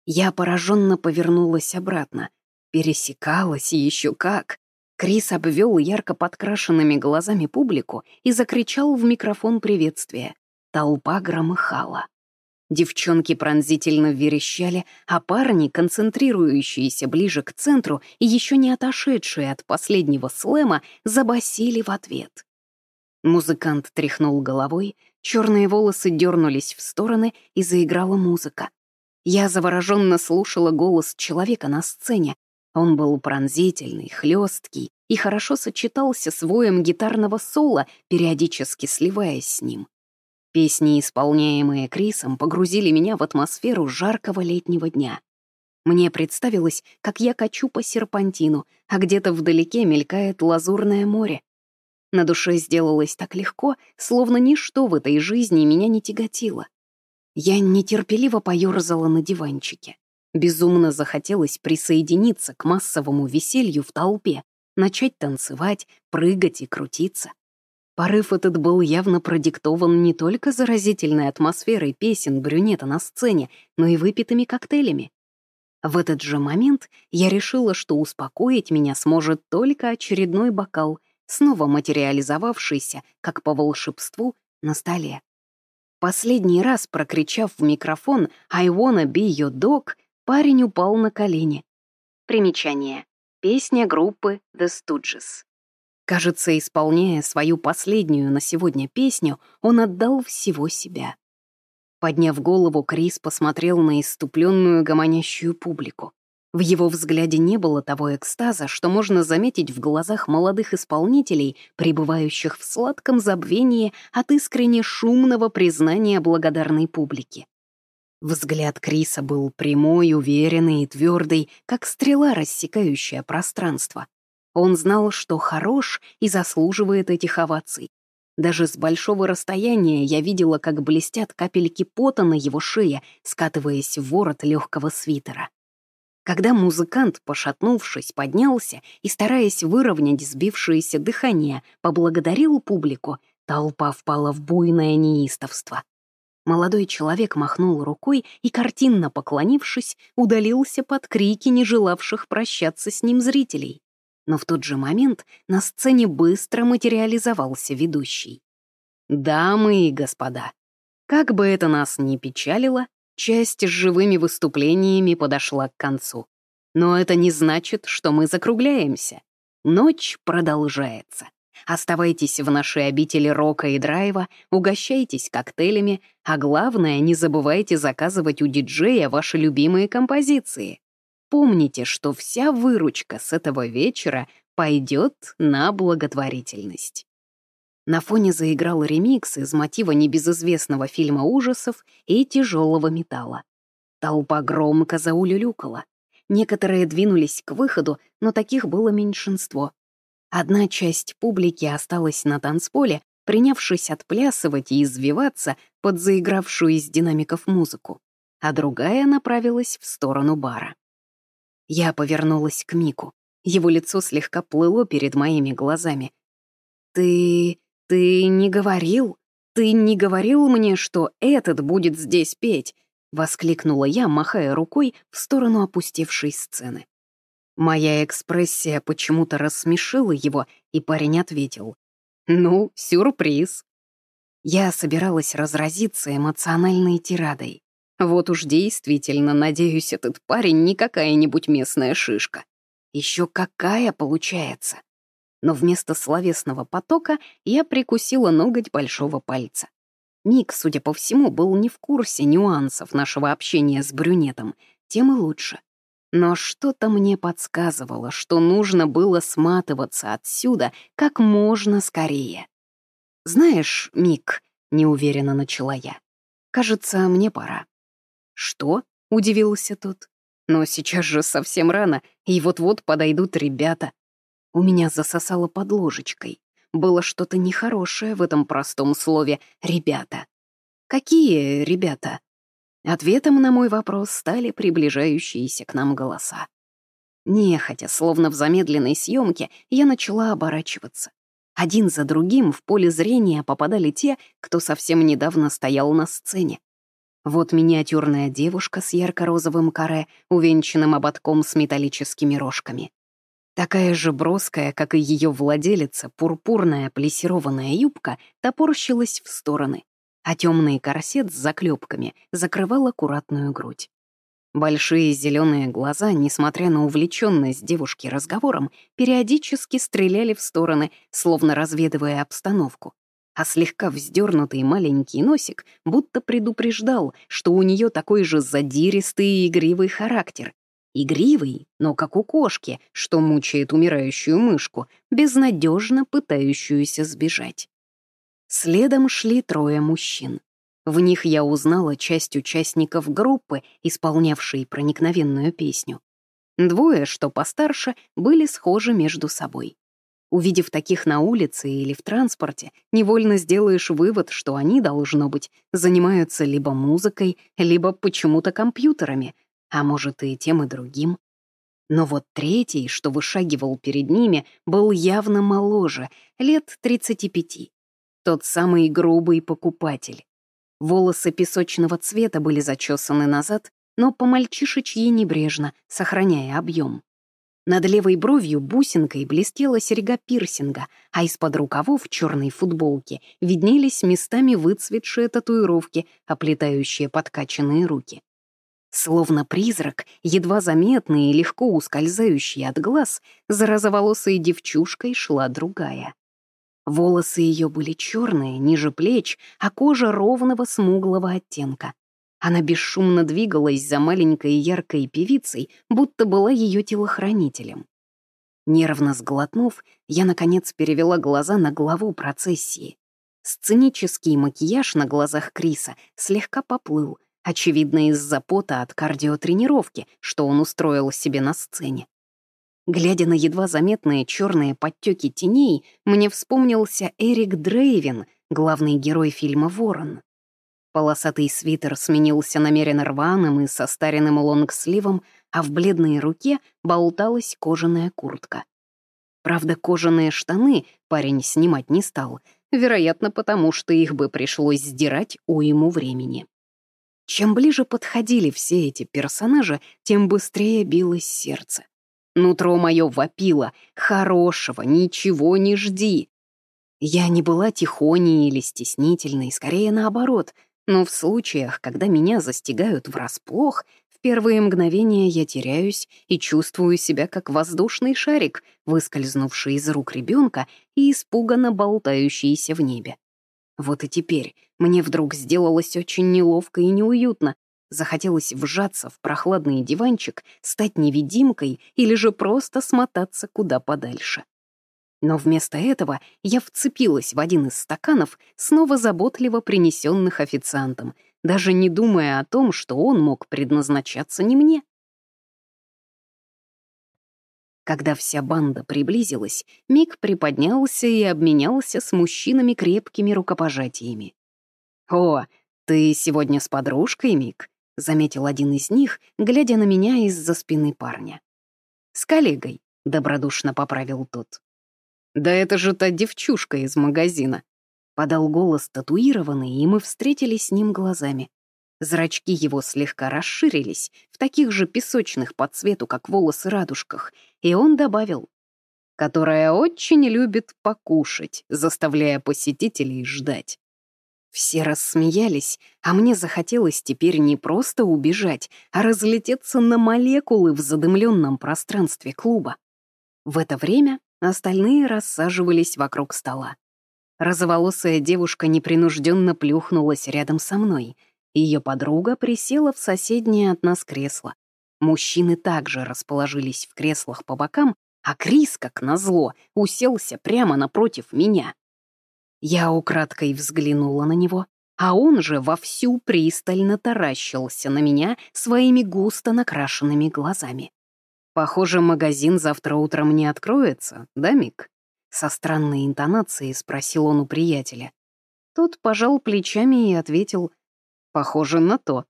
Я пораженно повернулась обратно. Пересекалась еще как. Крис обвел ярко подкрашенными глазами публику и закричал в микрофон приветствия. Толпа громыхала. Девчонки пронзительно верещали, а парни, концентрирующиеся ближе к центру и еще не отошедшие от последнего слэма, забасили в ответ. Музыкант тряхнул головой, черные волосы дернулись в стороны и заиграла музыка. Я завороженно слушала голос человека на сцене, он был пронзительный, хлесткий и хорошо сочетался с воем гитарного соло, периодически сливаясь с ним. Песни, исполняемые Крисом, погрузили меня в атмосферу жаркого летнего дня. Мне представилось, как я качу по серпантину, а где-то вдалеке мелькает лазурное море. На душе сделалось так легко, словно ничто в этой жизни меня не тяготило. Я нетерпеливо поёрзала на диванчике. Безумно захотелось присоединиться к массовому веселью в толпе, начать танцевать, прыгать и крутиться. Порыв этот был явно продиктован не только заразительной атмосферой песен брюнета на сцене, но и выпитыми коктейлями. В этот же момент я решила, что успокоить меня сможет только очередной бокал, снова материализовавшийся, как по волшебству, на столе. Последний раз, прокричав в микрофон «I wanna be your dog», парень упал на колени. Примечание. Песня группы The Stooges. Кажется, исполняя свою последнюю на сегодня песню, он отдал всего себя. Подняв голову, Крис посмотрел на иступленную гомонящую публику. В его взгляде не было того экстаза, что можно заметить в глазах молодых исполнителей, пребывающих в сладком забвении от искренне шумного признания благодарной публики. Взгляд Криса был прямой, уверенный и твердый, как стрела, рассекающая пространство. Он знал, что хорош и заслуживает этих оваций. Даже с большого расстояния я видела, как блестят капельки пота на его шее, скатываясь в ворот легкого свитера. Когда музыкант, пошатнувшись, поднялся и, стараясь выровнять сбившееся дыхание, поблагодарил публику, толпа впала в буйное неистовство. Молодой человек махнул рукой и, картинно поклонившись, удалился под крики не желавших прощаться с ним зрителей. Но в тот же момент на сцене быстро материализовался ведущий. «Дамы и господа, как бы это нас ни печалило, часть с живыми выступлениями подошла к концу. Но это не значит, что мы закругляемся. Ночь продолжается. Оставайтесь в нашей обители рока и драйва, угощайтесь коктейлями, а главное, не забывайте заказывать у диджея ваши любимые композиции. Помните, что вся выручка с этого вечера пойдет на благотворительность. На фоне заиграл ремикс из мотива небезызвестного фильма ужасов и тяжелого металла. Толпа громко заулюлюкала. Некоторые двинулись к выходу, но таких было меньшинство. Одна часть публики осталась на танцполе, принявшись отплясывать и извиваться под заигравшую из динамиков музыку, а другая направилась в сторону бара. Я повернулась к Мику. Его лицо слегка плыло перед моими глазами. «Ты... ты не говорил? Ты не говорил мне, что этот будет здесь петь?» — воскликнула я, махая рукой в сторону опустевшей сцены. Моя экспрессия почему-то рассмешила его, и парень ответил. «Ну, сюрприз». Я собиралась разразиться эмоциональной тирадой. Вот уж действительно, надеюсь, этот парень не какая-нибудь местная шишка. Еще какая получается. Но вместо словесного потока я прикусила ноготь большого пальца. Мик, судя по всему, был не в курсе нюансов нашего общения с брюнетом, тем и лучше. Но что-то мне подсказывало, что нужно было сматываться отсюда как можно скорее. «Знаешь, Мик», — неуверенно начала я, — «кажется, мне пора». «Что?» — удивился тот. «Но сейчас же совсем рано, и вот-вот подойдут ребята». У меня засосало под ложечкой. Было что-то нехорошее в этом простом слове «ребята». «Какие ребята?» Ответом на мой вопрос стали приближающиеся к нам голоса. Нехотя, словно в замедленной съемке, я начала оборачиваться. Один за другим в поле зрения попадали те, кто совсем недавно стоял на сцене. Вот миниатюрная девушка с ярко-розовым каре, увенчанным ободком с металлическими рожками. Такая же броская, как и ее владелица, пурпурная плессированная юбка топорщилась в стороны, а темный корсет с заклепками закрывал аккуратную грудь. Большие зеленые глаза, несмотря на увлеченность девушки разговором, периодически стреляли в стороны, словно разведывая обстановку а слегка вздернутый маленький носик будто предупреждал, что у нее такой же задиристый и игривый характер. Игривый, но как у кошки, что мучает умирающую мышку, безнадежно пытающуюся сбежать. Следом шли трое мужчин. В них я узнала часть участников группы, исполнявшей проникновенную песню. Двое, что постарше, были схожи между собой. Увидев таких на улице или в транспорте, невольно сделаешь вывод, что они, должно быть, занимаются либо музыкой, либо почему-то компьютерами, а может и тем и другим. Но вот третий, что вышагивал перед ними, был явно моложе, лет 35. Тот самый грубый покупатель. Волосы песочного цвета были зачесаны назад, но по-мальчишечьи небрежно, сохраняя объем. Над левой бровью бусинкой блестела серьга пирсинга, а из-под рукавов черной футболки виднелись местами выцветшие татуировки, оплетающие подкачанные руки. Словно призрак, едва заметный и легко ускользающий от глаз, за розоволосой девчушкой шла другая. Волосы ее были черные, ниже плеч, а кожа ровного смуглого оттенка. Она бесшумно двигалась за маленькой яркой певицей, будто была ее телохранителем. Нервно сглотнув, я, наконец, перевела глаза на главу процессии. Сценический макияж на глазах Криса слегка поплыл, очевидно, из-за пота от кардиотренировки, что он устроил себе на сцене. Глядя на едва заметные черные подтеки теней, мне вспомнился Эрик Дрейвин, главный герой фильма «Ворон». Полосатый свитер сменился намеренно рваным и состаренным лонгсливом, а в бледной руке болталась кожаная куртка. Правда, кожаные штаны парень снимать не стал, вероятно, потому что их бы пришлось сдирать уйму времени. Чем ближе подходили все эти персонажи, тем быстрее билось сердце. Нутро мое вопило. Хорошего, ничего не жди. Я не была тихоней или стеснительной, скорее наоборот. Но в случаях, когда меня застигают врасплох, в первые мгновения я теряюсь и чувствую себя как воздушный шарик, выскользнувший из рук ребенка и испуганно болтающийся в небе. Вот и теперь мне вдруг сделалось очень неловко и неуютно, Захотелось вжаться в прохладный диванчик, стать невидимкой или же просто смотаться куда подальше. Но вместо этого я вцепилась в один из стаканов, снова заботливо принесенных официантом, даже не думая о том, что он мог предназначаться не мне. Когда вся банда приблизилась, Мик приподнялся и обменялся с мужчинами крепкими рукопожатиями. «О, ты сегодня с подружкой, Мик?» — заметил один из них, глядя на меня из-за спины парня. «С коллегой», — добродушно поправил тот. «Да это же та девчушка из магазина», — подал голос татуированный, и мы встретились с ним глазами. Зрачки его слегка расширились, в таких же песочных по цвету, как волосы радужках, и он добавил, «которая очень любит покушать, заставляя посетителей ждать». Все рассмеялись, а мне захотелось теперь не просто убежать, а разлететься на молекулы в задымленном пространстве клуба. В это время остальные рассаживались вокруг стола. Розоволосая девушка непринужденно плюхнулась рядом со мной. Ее подруга присела в соседнее от нас кресло. Мужчины также расположились в креслах по бокам, а Крис, как назло, уселся прямо напротив меня. Я украдкой взглянула на него, а он же вовсю пристально таращился на меня своими густо накрашенными глазами. «Похоже, магазин завтра утром не откроется, да, Мик?» Со странной интонацией спросил он у приятеля. Тот пожал плечами и ответил «Похоже на то».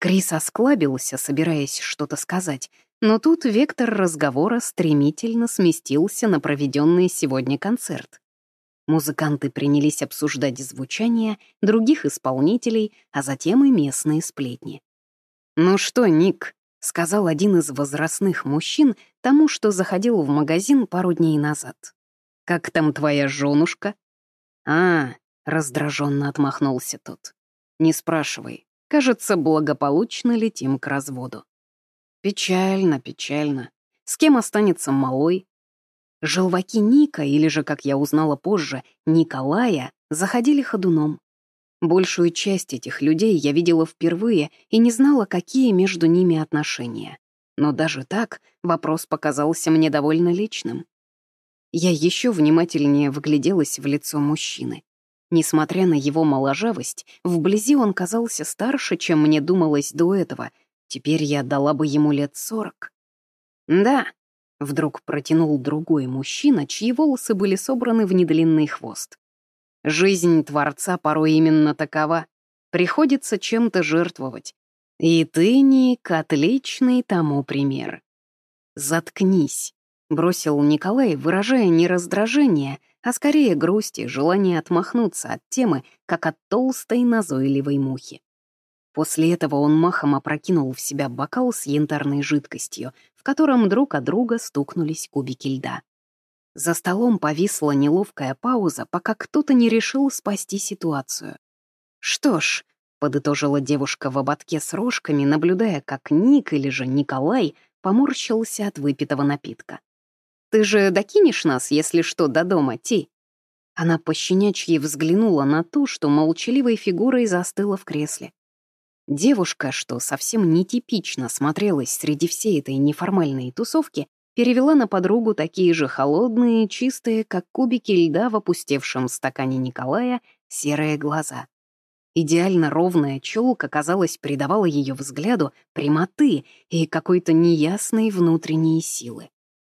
Крис осклабился, собираясь что-то сказать, но тут вектор разговора стремительно сместился на проведенный сегодня концерт. Музыканты принялись обсуждать звучание других исполнителей, а затем и местные сплетни. «Ну что, Ник», — сказал один из возрастных мужчин тому, что заходил в магазин пару дней назад. «Как там твоя женушка?» «А, — раздраженно отмахнулся тот. «Не спрашивай. Кажется, благополучно летим к разводу». «Печально, печально. С кем останется малой? Желваки Ника, или же, как я узнала позже, Николая, заходили ходуном. Большую часть этих людей я видела впервые и не знала, какие между ними отношения. Но даже так вопрос показался мне довольно личным. Я еще внимательнее вгляделась в лицо мужчины. Несмотря на его моложавость, вблизи он казался старше, чем мне думалось до этого. Теперь я дала бы ему лет сорок. Да, Вдруг протянул другой мужчина, чьи волосы были собраны в недлинный хвост. Жизнь Творца порой именно такова. Приходится чем-то жертвовать. И ты, Ник, отличный тому пример. «Заткнись», — бросил Николай, выражая не раздражение, а скорее грусть и желание отмахнуться от темы, как от толстой назойливой мухи. После этого он махом опрокинул в себя бокал с янтарной жидкостью, в котором друг от друга стукнулись кубики льда. За столом повисла неловкая пауза, пока кто-то не решил спасти ситуацию. «Что ж», — подытожила девушка в ободке с рожками, наблюдая, как Ник или же Николай поморщился от выпитого напитка. «Ты же докинешь нас, если что, до дома, Ти?» Она пощенячьи взглянула на ту, что молчаливой фигурой застыла в кресле. Девушка, что совсем нетипично смотрелась среди всей этой неформальной тусовки, перевела на подругу такие же холодные, чистые, как кубики льда в опустевшем стакане Николая, серые глаза. Идеально ровная челка, казалось, придавала ее взгляду прямоты и какой-то неясной внутренней силы.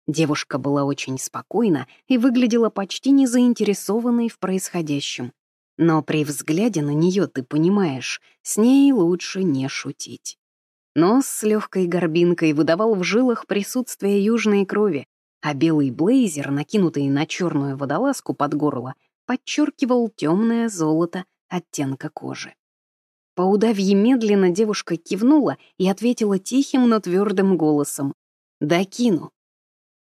Девушка была очень спокойна и выглядела почти не заинтересованной в происходящем. Но при взгляде на нее ты понимаешь, с ней лучше не шутить. Нос с легкой горбинкой выдавал в жилах присутствие южной крови, а белый блейзер, накинутый на черную водолазку под горло, подчеркивал темное золото оттенка кожи. По удавье медленно девушка кивнула и ответила тихим, но твердым голосом. «Да кину».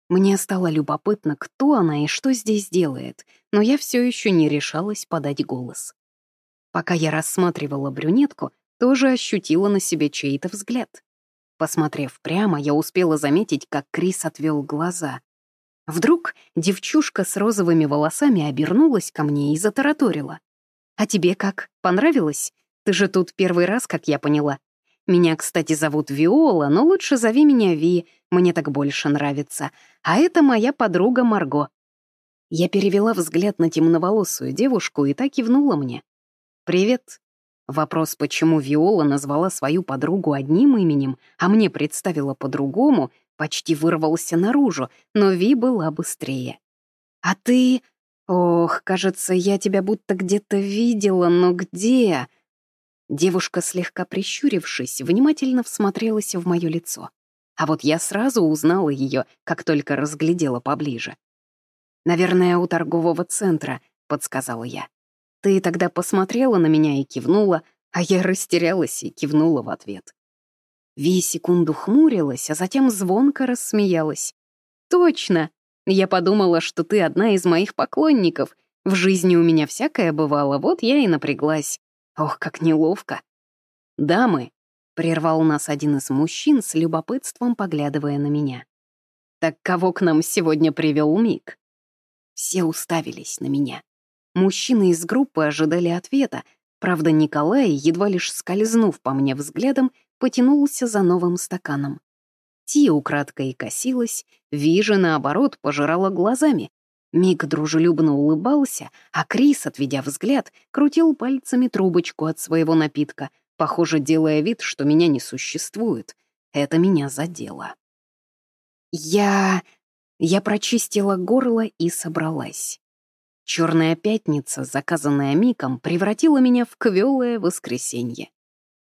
Мне стало любопытно, кто она и что здесь делает, но я все еще не решалась подать голос. Пока я рассматривала брюнетку, тоже ощутила на себе чей-то взгляд. Посмотрев прямо, я успела заметить, как Крис отвел глаза. Вдруг девчушка с розовыми волосами обернулась ко мне и затараторила. «А тебе как, понравилось? Ты же тут первый раз, как я поняла. Меня, кстати, зовут Виола, но лучше зови меня Ви, мне так больше нравится. А это моя подруга Марго». Я перевела взгляд на темноволосую девушку и так кивнула мне. «Привет». Вопрос, почему Виола назвала свою подругу одним именем, а мне представила по-другому, почти вырвался наружу, но Ви была быстрее. «А ты...» «Ох, кажется, я тебя будто где-то видела, но где?» Девушка, слегка прищурившись, внимательно всмотрелась в мое лицо. А вот я сразу узнала ее, как только разглядела поближе. «Наверное, у торгового центра», — подсказала я. «Ты тогда посмотрела на меня и кивнула, а я растерялась и кивнула в ответ». Ви секунду хмурилась, а затем звонко рассмеялась. «Точно! Я подумала, что ты одна из моих поклонников. В жизни у меня всякое бывало, вот я и напряглась. Ох, как неловко. «Дамы», — прервал нас один из мужчин с любопытством, поглядывая на меня. «Так кого к нам сегодня привел Мик?» Все уставились на меня. Мужчины из группы ожидали ответа, правда, Николай, едва лишь скользнув по мне взглядом, потянулся за новым стаканом. Тия украдкой косилась, Вижа, наоборот, пожирала глазами, Мик дружелюбно улыбался, а Крис, отведя взгляд, крутил пальцами трубочку от своего напитка, похоже, делая вид, что меня не существует. Это меня задело. Я... Я прочистила горло и собралась. Черная пятница, заказанная Миком, превратила меня в квелое воскресенье.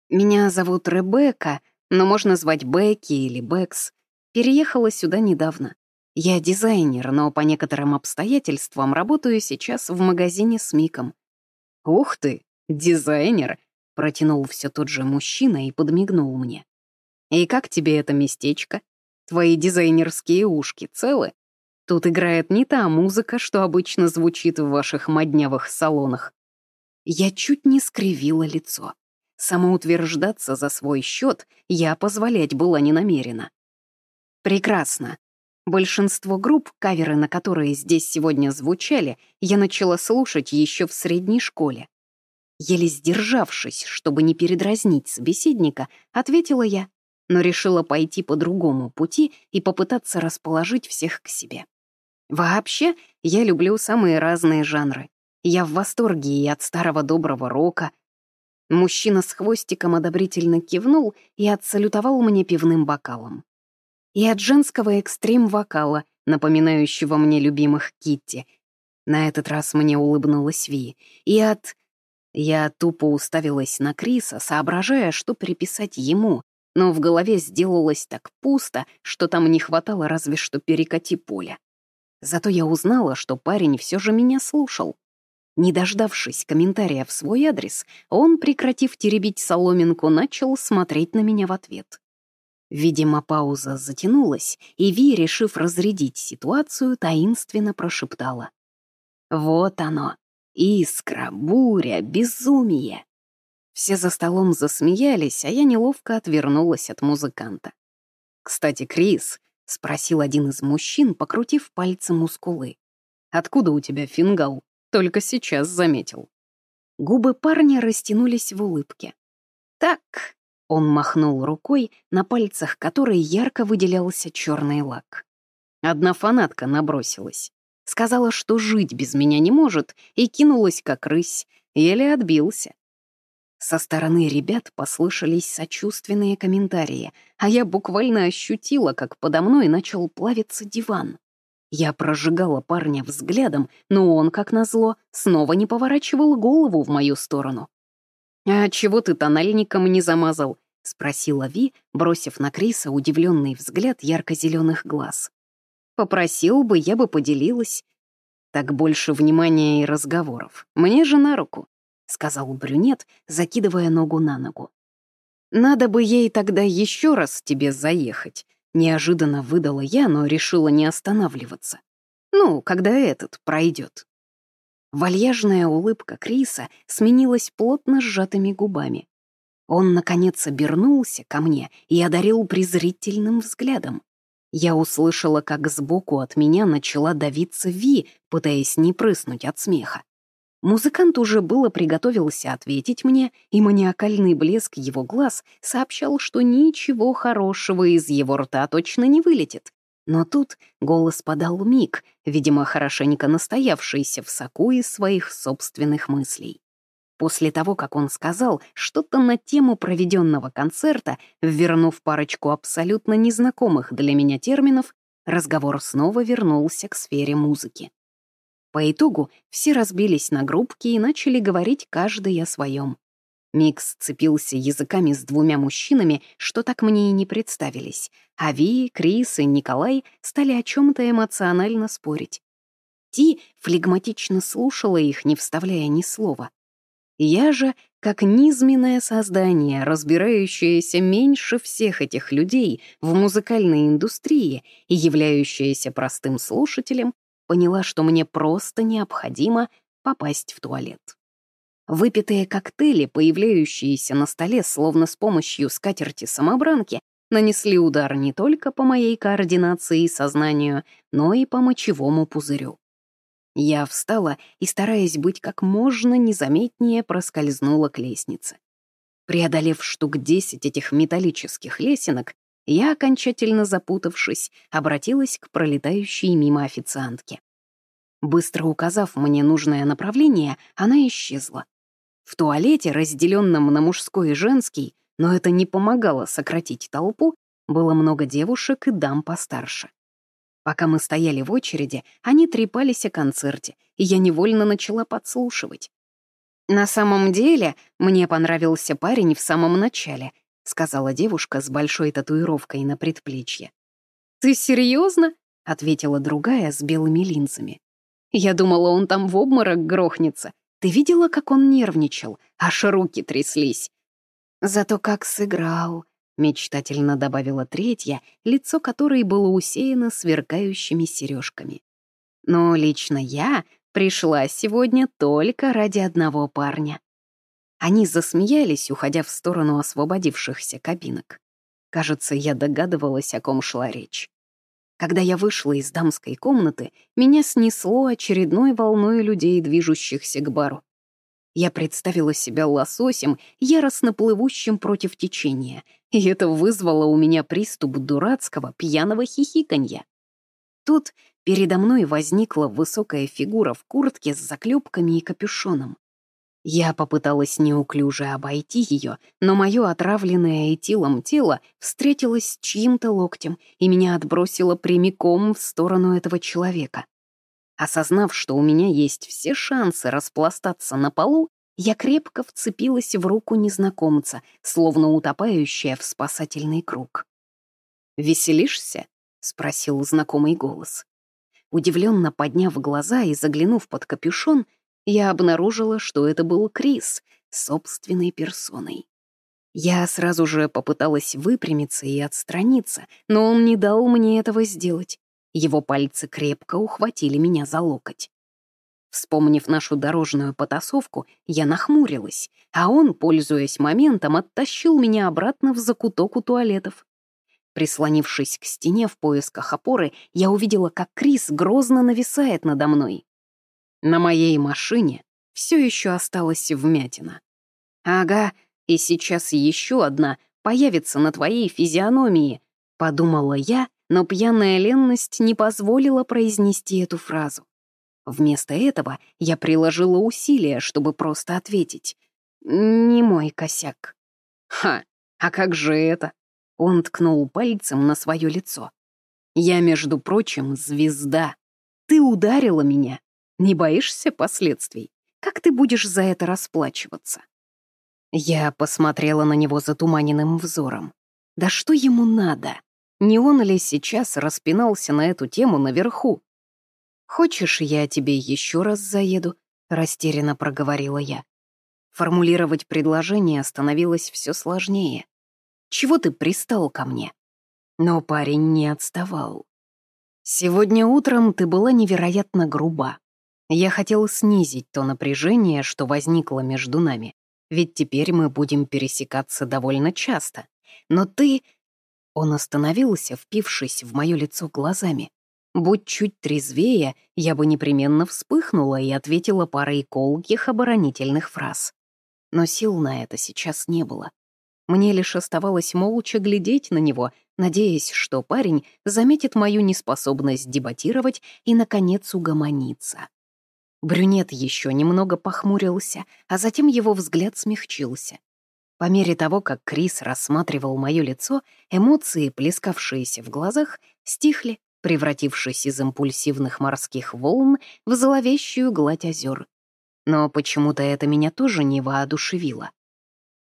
Меня зовут Ребекка, но можно звать Бекки или Бэкс. Переехала сюда недавно. Я дизайнер, но по некоторым обстоятельствам работаю сейчас в магазине с Миком. «Ух ты, дизайнер!» — протянул все тот же мужчина и подмигнул мне. «И как тебе это местечко? Твои дизайнерские ушки целы? Тут играет не та музыка, что обычно звучит в ваших моднявых салонах». Я чуть не скривила лицо. Самоутверждаться за свой счет я позволять была не намерена. «Прекрасно. Большинство групп, каверы на которые здесь сегодня звучали, я начала слушать еще в средней школе. Еле сдержавшись, чтобы не передразнить собеседника, ответила я, но решила пойти по другому пути и попытаться расположить всех к себе. Вообще, я люблю самые разные жанры. Я в восторге и от старого доброго рока. Мужчина с хвостиком одобрительно кивнул и отсалютовал мне пивным бокалом и от женского экстрим-вокала, напоминающего мне любимых Китти. На этот раз мне улыбнулась Ви. И от... Я тупо уставилась на Криса, соображая, что приписать ему, но в голове сделалось так пусто, что там не хватало разве что перекати поля. Зато я узнала, что парень все же меня слушал. Не дождавшись комментария в свой адрес, он, прекратив теребить соломинку, начал смотреть на меня в ответ. Видимо, пауза затянулась, и Ви, решив разрядить ситуацию, таинственно прошептала. «Вот оно! Искра, буря, безумие!» Все за столом засмеялись, а я неловко отвернулась от музыканта. «Кстати, Крис», — спросил один из мужчин, покрутив пальцем у скулы. «Откуда у тебя фингал? Только сейчас заметил». Губы парня растянулись в улыбке. «Так, он махнул рукой, на пальцах которой ярко выделялся черный лак. Одна фанатка набросилась. Сказала, что жить без меня не может, и кинулась как рысь, еле отбился. Со стороны ребят послышались сочувственные комментарии, а я буквально ощутила, как подо мной начал плавиться диван. Я прожигала парня взглядом, но он, как назло, снова не поворачивал голову в мою сторону. «А чего ты тональником не замазал?» — спросила Ви, бросив на Криса удивленный взгляд ярко-зеленых глаз. «Попросил бы, я бы поделилась». «Так больше внимания и разговоров. Мне же на руку», — сказал брюнет, закидывая ногу на ногу. «Надо бы ей тогда еще раз тебе заехать», — неожиданно выдала я, но решила не останавливаться. «Ну, когда этот пройдет». Вальяжная улыбка Криса сменилась плотно сжатыми губами. Он, наконец, обернулся ко мне и одарил презрительным взглядом. Я услышала, как сбоку от меня начала давиться Ви, пытаясь не прыснуть от смеха. Музыкант уже было приготовился ответить мне, и маниакальный блеск его глаз сообщал, что ничего хорошего из его рта точно не вылетит. Но тут голос подал миг, видимо, хорошенько настоявшийся в соку из своих собственных мыслей. После того, как он сказал что-то на тему проведенного концерта, вернув парочку абсолютно незнакомых для меня терминов, разговор снова вернулся к сфере музыки. По итогу все разбились на группки и начали говорить каждый о своем. Микс сцепился языками с двумя мужчинами, что так мне и не представились. А Ви, Крис и Николай стали о чем-то эмоционально спорить. Ти флегматично слушала их, не вставляя ни слова. Я же, как низменное создание, разбирающееся меньше всех этих людей в музыкальной индустрии и являющееся простым слушателем, поняла, что мне просто необходимо попасть в туалет. Выпитые коктейли, появляющиеся на столе словно с помощью скатерти-самобранки, нанесли удар не только по моей координации и сознанию, но и по мочевому пузырю. Я встала и, стараясь быть как можно незаметнее, проскользнула к лестнице. Преодолев штук десять этих металлических лесенок, я, окончательно запутавшись, обратилась к пролетающей мимо официантке. Быстро указав мне нужное направление, она исчезла. В туалете, разделенном на мужской и женский, но это не помогало сократить толпу, было много девушек и дам постарше. Пока мы стояли в очереди, они трепались о концерте, и я невольно начала подслушивать. На самом деле, мне понравился парень в самом начале, — сказала девушка с большой татуировкой на предплечье. «Ты серьезно? ответила другая с белыми линзами. «Я думала, он там в обморок грохнется. Ты видела, как он нервничал? Аж руки тряслись». «Зато как сыграл», — мечтательно добавила третья, лицо которой было усеяно сверкающими сережками. «Но лично я пришла сегодня только ради одного парня. Они засмеялись, уходя в сторону освободившихся кабинок. Кажется, я догадывалась, о ком шла речь. Когда я вышла из дамской комнаты, меня снесло очередной волной людей, движущихся к бару. Я представила себя лососем, яростно плывущим против течения, и это вызвало у меня приступ дурацкого пьяного хихиканья. Тут передо мной возникла высокая фигура в куртке с заклепками и капюшоном. Я попыталась неуклюже обойти ее, но мое отравленное этилом тело встретилось с чьим-то локтем и меня отбросило прямиком в сторону этого человека. Осознав, что у меня есть все шансы распластаться на полу, я крепко вцепилась в руку незнакомца, словно утопающая в спасательный круг. «Веселишься?» — спросил знакомый голос. Удивленно подняв глаза и заглянув под капюшон, я обнаружила, что это был Крис собственной персоной. Я сразу же попыталась выпрямиться и отстраниться, но он не дал мне этого сделать. Его пальцы крепко ухватили меня за локоть. Вспомнив нашу дорожную потасовку, я нахмурилась, а он, пользуясь моментом, оттащил меня обратно в закуток у туалетов. Прислонившись к стене в поисках опоры, я увидела, как Крис грозно нависает надо мной. На моей машине все еще осталась вмятина. Ага, и сейчас еще одна появится на твоей физиономии, подумала я, но пьяная ленность не позволила произнести эту фразу. Вместо этого я приложила усилия, чтобы просто ответить. Не мой косяк. Ха, а как же это? Он ткнул пальцем на свое лицо. Я, между прочим, звезда. Ты ударила меня. Не боишься последствий? Как ты будешь за это расплачиваться? Я посмотрела на него затуманенным взором. Да что ему надо? Не он ли сейчас распинался на эту тему наверху? «Хочешь, я тебе еще раз заеду?» — растерянно проговорила я. Формулировать предложение становилось все сложнее. «Чего ты пристал ко мне?» Но парень не отставал. «Сегодня утром ты была невероятно груба. Я хотел снизить то напряжение, что возникло между нами, ведь теперь мы будем пересекаться довольно часто. Но ты...» Он остановился, впившись в мое лицо глазами. Будь чуть трезвее, я бы непременно вспыхнула и ответила парой колких оборонительных фраз. Но сил на это сейчас не было. Мне лишь оставалось молча глядеть на него, надеясь, что парень заметит мою неспособность дебатировать и, наконец, угомониться. Брюнет еще немного похмурился, а затем его взгляд смягчился. По мере того, как Крис рассматривал мое лицо, эмоции, плескавшиеся в глазах, стихли превратившись из импульсивных морских волн в зловещую гладь озер. Но почему-то это меня тоже не воодушевило.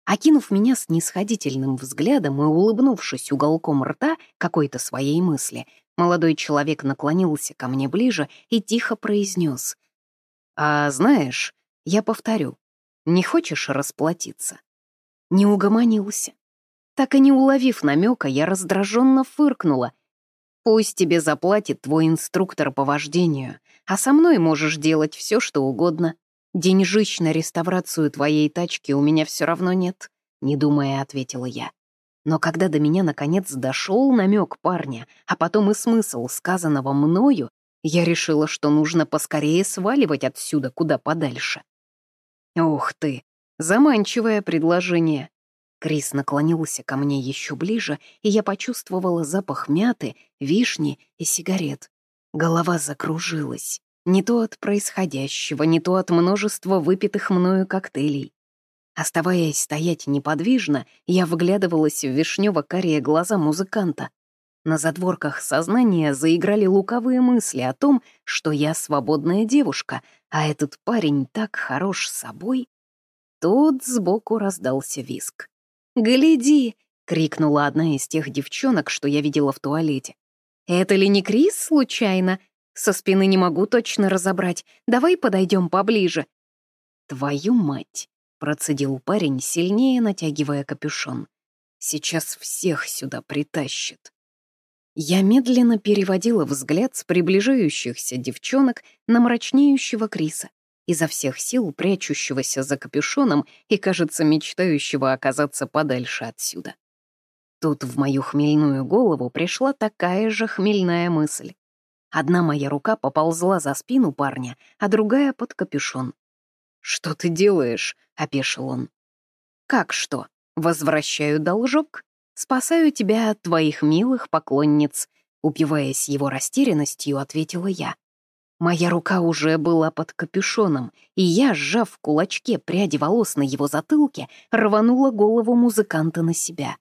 Окинув меня с нисходительным взглядом и улыбнувшись уголком рта какой-то своей мысли, молодой человек наклонился ко мне ближе и тихо произнес. «А знаешь, я повторю, не хочешь расплатиться?» Не угомонился. Так и не уловив намека, я раздраженно фыркнула Пусть тебе заплатит твой инструктор по вождению, а со мной можешь делать все, что угодно. Деньжищ на реставрацию твоей тачки у меня все равно нет», — не думая, ответила я. Но когда до меня наконец дошел намек парня, а потом и смысл сказанного мною, я решила, что нужно поскорее сваливать отсюда куда подальше. Ух ты, заманчивое предложение. Крис наклонился ко мне еще ближе, и я почувствовала запах мяты, вишни и сигарет. Голова закружилась. Не то от происходящего, не то от множества выпитых мною коктейлей. Оставаясь стоять неподвижно, я вглядывалась в вишнево-карие глаза музыканта. На задворках сознания заиграли луковые мысли о том, что я свободная девушка, а этот парень так хорош собой. Тут сбоку раздался виск. «Гляди!» — крикнула одна из тех девчонок, что я видела в туалете. «Это ли не Крис, случайно? Со спины не могу точно разобрать. Давай подойдем поближе». «Твою мать!» — процедил парень, сильнее натягивая капюшон. «Сейчас всех сюда притащат». Я медленно переводила взгляд с приближающихся девчонок на мрачнеющего Криса изо всех сил прячущегося за капюшоном и, кажется, мечтающего оказаться подальше отсюда. Тут в мою хмельную голову пришла такая же хмельная мысль. Одна моя рука поползла за спину парня, а другая — под капюшон. «Что ты делаешь?» — опешил он. «Как что? Возвращаю должок? Спасаю тебя от твоих милых поклонниц», — упиваясь его растерянностью, ответила я. Моя рука уже была под капюшоном, и я, сжав в кулачке пряди волос на его затылке, рванула голову музыканта на себя.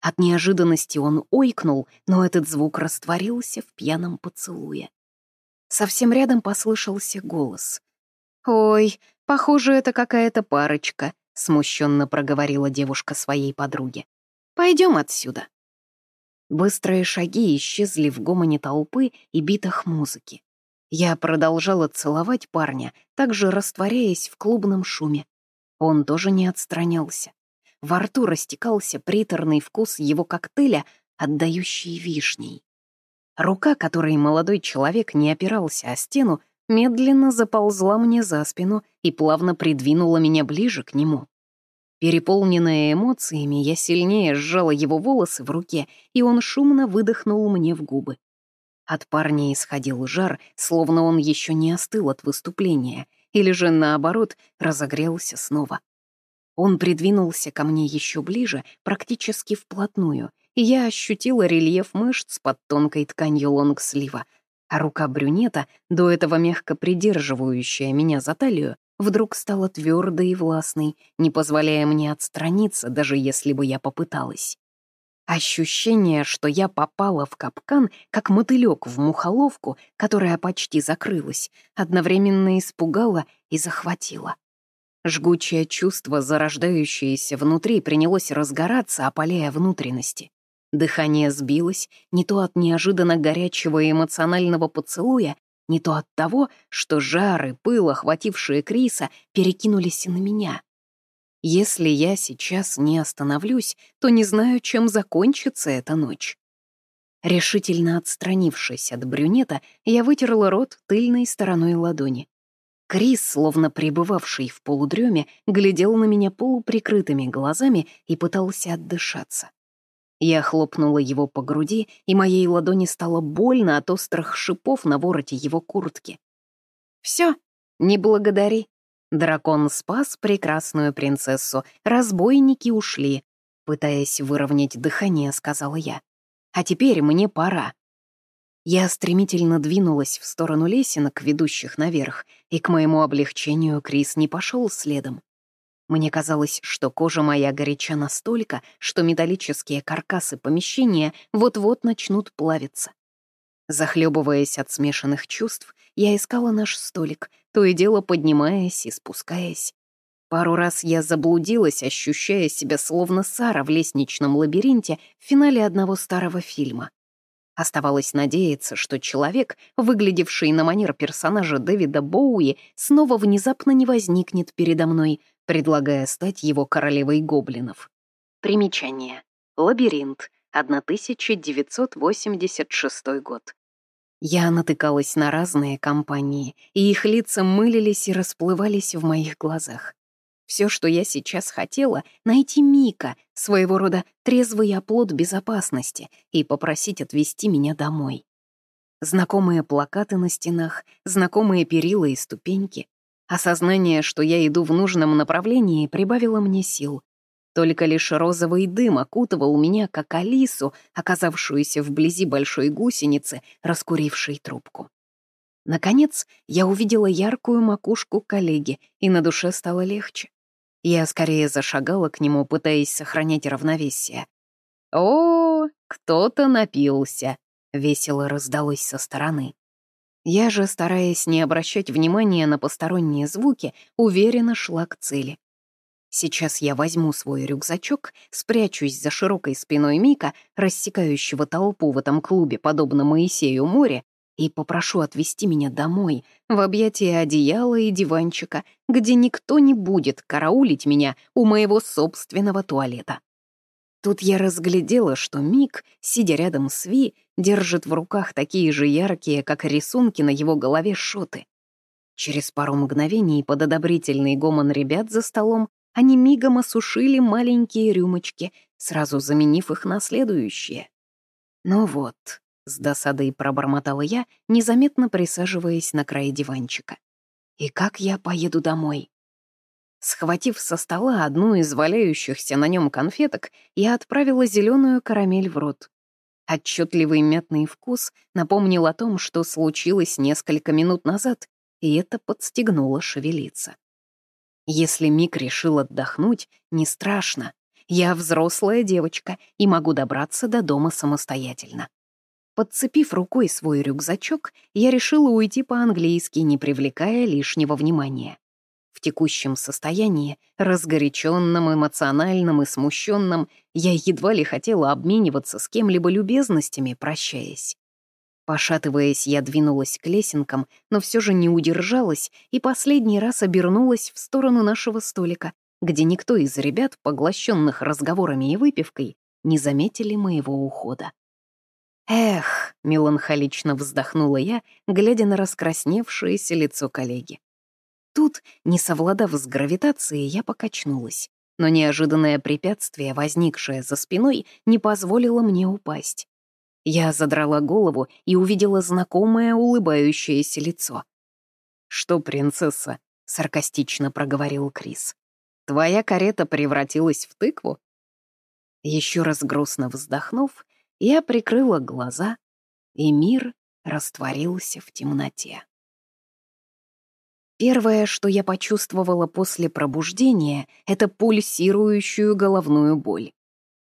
От неожиданности он ойкнул, но этот звук растворился в пьяном поцелуе. Совсем рядом послышался голос. «Ой, похоже, это какая-то парочка», — смущенно проговорила девушка своей подруге. «Пойдем отсюда». Быстрые шаги исчезли в гомоне толпы и битах музыки. Я продолжала целовать парня, также растворяясь в клубном шуме. Он тоже не отстранялся. Во рту растекался приторный вкус его коктейля, отдающий вишней. Рука, которой молодой человек не опирался о стену, медленно заползла мне за спину и плавно придвинула меня ближе к нему. Переполненная эмоциями, я сильнее сжала его волосы в руке, и он шумно выдохнул мне в губы. От парня исходил жар, словно он еще не остыл от выступления, или же, наоборот, разогрелся снова. Он придвинулся ко мне еще ближе, практически вплотную, и я ощутила рельеф мышц под тонкой тканью лонгслива, а рука брюнета, до этого мягко придерживающая меня за талию, вдруг стала твердой и властной, не позволяя мне отстраниться, даже если бы я попыталась. Ощущение, что я попала в капкан, как мотылёк в мухоловку, которая почти закрылась, одновременно испугало и захватило. Жгучее чувство, зарождающееся внутри, принялось разгораться, опаляя внутренности. Дыхание сбилось не то от неожиданно горячего эмоционального поцелуя, не то от того, что жары, пыл, охватившие Криса, перекинулись и на меня. Если я сейчас не остановлюсь, то не знаю, чем закончится эта ночь. Решительно отстранившись от брюнета, я вытерла рот тыльной стороной ладони. Крис, словно пребывавший в полудреме, глядел на меня полуприкрытыми глазами и пытался отдышаться. Я хлопнула его по груди, и моей ладони стало больно от острых шипов на вороте его куртки. «Все, не благодари», Дракон спас прекрасную принцессу, разбойники ушли. Пытаясь выровнять дыхание, сказала я. А теперь мне пора. Я стремительно двинулась в сторону лесенок, ведущих наверх, и к моему облегчению Крис не пошел следом. Мне казалось, что кожа моя горяча настолько, что металлические каркасы помещения вот-вот начнут плавиться. Захлебываясь от смешанных чувств, я искала наш столик, то и дело поднимаясь и спускаясь. Пару раз я заблудилась, ощущая себя словно Сара в лестничном лабиринте в финале одного старого фильма. Оставалось надеяться, что человек, выглядевший на манер персонажа Дэвида Боуи, снова внезапно не возникнет передо мной, предлагая стать его королевой гоблинов. Примечание. Лабиринт. 1986 год. Я натыкалась на разные компании, и их лица мылились и расплывались в моих глазах. Все, что я сейчас хотела, найти Мика, своего рода трезвый оплот безопасности, и попросить отвезти меня домой. Знакомые плакаты на стенах, знакомые перила и ступеньки. Осознание, что я иду в нужном направлении, прибавило мне сил. Только лишь розовый дым окутывал меня, как Алису, оказавшуюся вблизи большой гусеницы, раскурившей трубку. Наконец, я увидела яркую макушку коллеги, и на душе стало легче. Я скорее зашагала к нему, пытаясь сохранять равновесие. «О, кто-то напился!» — весело раздалось со стороны. Я же, стараясь не обращать внимания на посторонние звуки, уверенно шла к цели. Сейчас я возьму свой рюкзачок, спрячусь за широкой спиной Мика, рассекающего толпу в этом клубе, подобно Моисею море, и попрошу отвезти меня домой, в объятия одеяла и диванчика, где никто не будет караулить меня у моего собственного туалета. Тут я разглядела, что Мик, сидя рядом с Ви, держит в руках такие же яркие, как рисунки на его голове шоты. Через пару мгновений под одобрительный гомон ребят за столом они мигом осушили маленькие рюмочки, сразу заменив их на следующие. «Ну вот», — с досадой пробормотала я, незаметно присаживаясь на край диванчика. «И как я поеду домой?» Схватив со стола одну из валяющихся на нем конфеток, я отправила зеленую карамель в рот. Отчетливый мятный вкус напомнил о том, что случилось несколько минут назад, и это подстегнуло шевелиться. Если Мик решил отдохнуть, не страшно. Я взрослая девочка и могу добраться до дома самостоятельно. Подцепив рукой свой рюкзачок, я решила уйти по-английски, не привлекая лишнего внимания. Текущем состоянии, разгоряченном, эмоциональном и смущенном, я едва ли хотела обмениваться с кем-либо любезностями, прощаясь. Пошатываясь, я двинулась к лесенкам, но все же не удержалась и последний раз обернулась в сторону нашего столика, где никто из ребят, поглощенных разговорами и выпивкой, не заметили моего ухода. «Эх», — меланхолично вздохнула я, глядя на раскрасневшееся лицо коллеги. Тут, не совладав с гравитацией, я покачнулась, но неожиданное препятствие, возникшее за спиной, не позволило мне упасть. Я задрала голову и увидела знакомое улыбающееся лицо. «Что, принцесса?» — саркастично проговорил Крис. «Твоя карета превратилась в тыкву?» Еще раз грустно вздохнув, я прикрыла глаза, и мир растворился в темноте. Первое, что я почувствовала после пробуждения, это пульсирующую головную боль.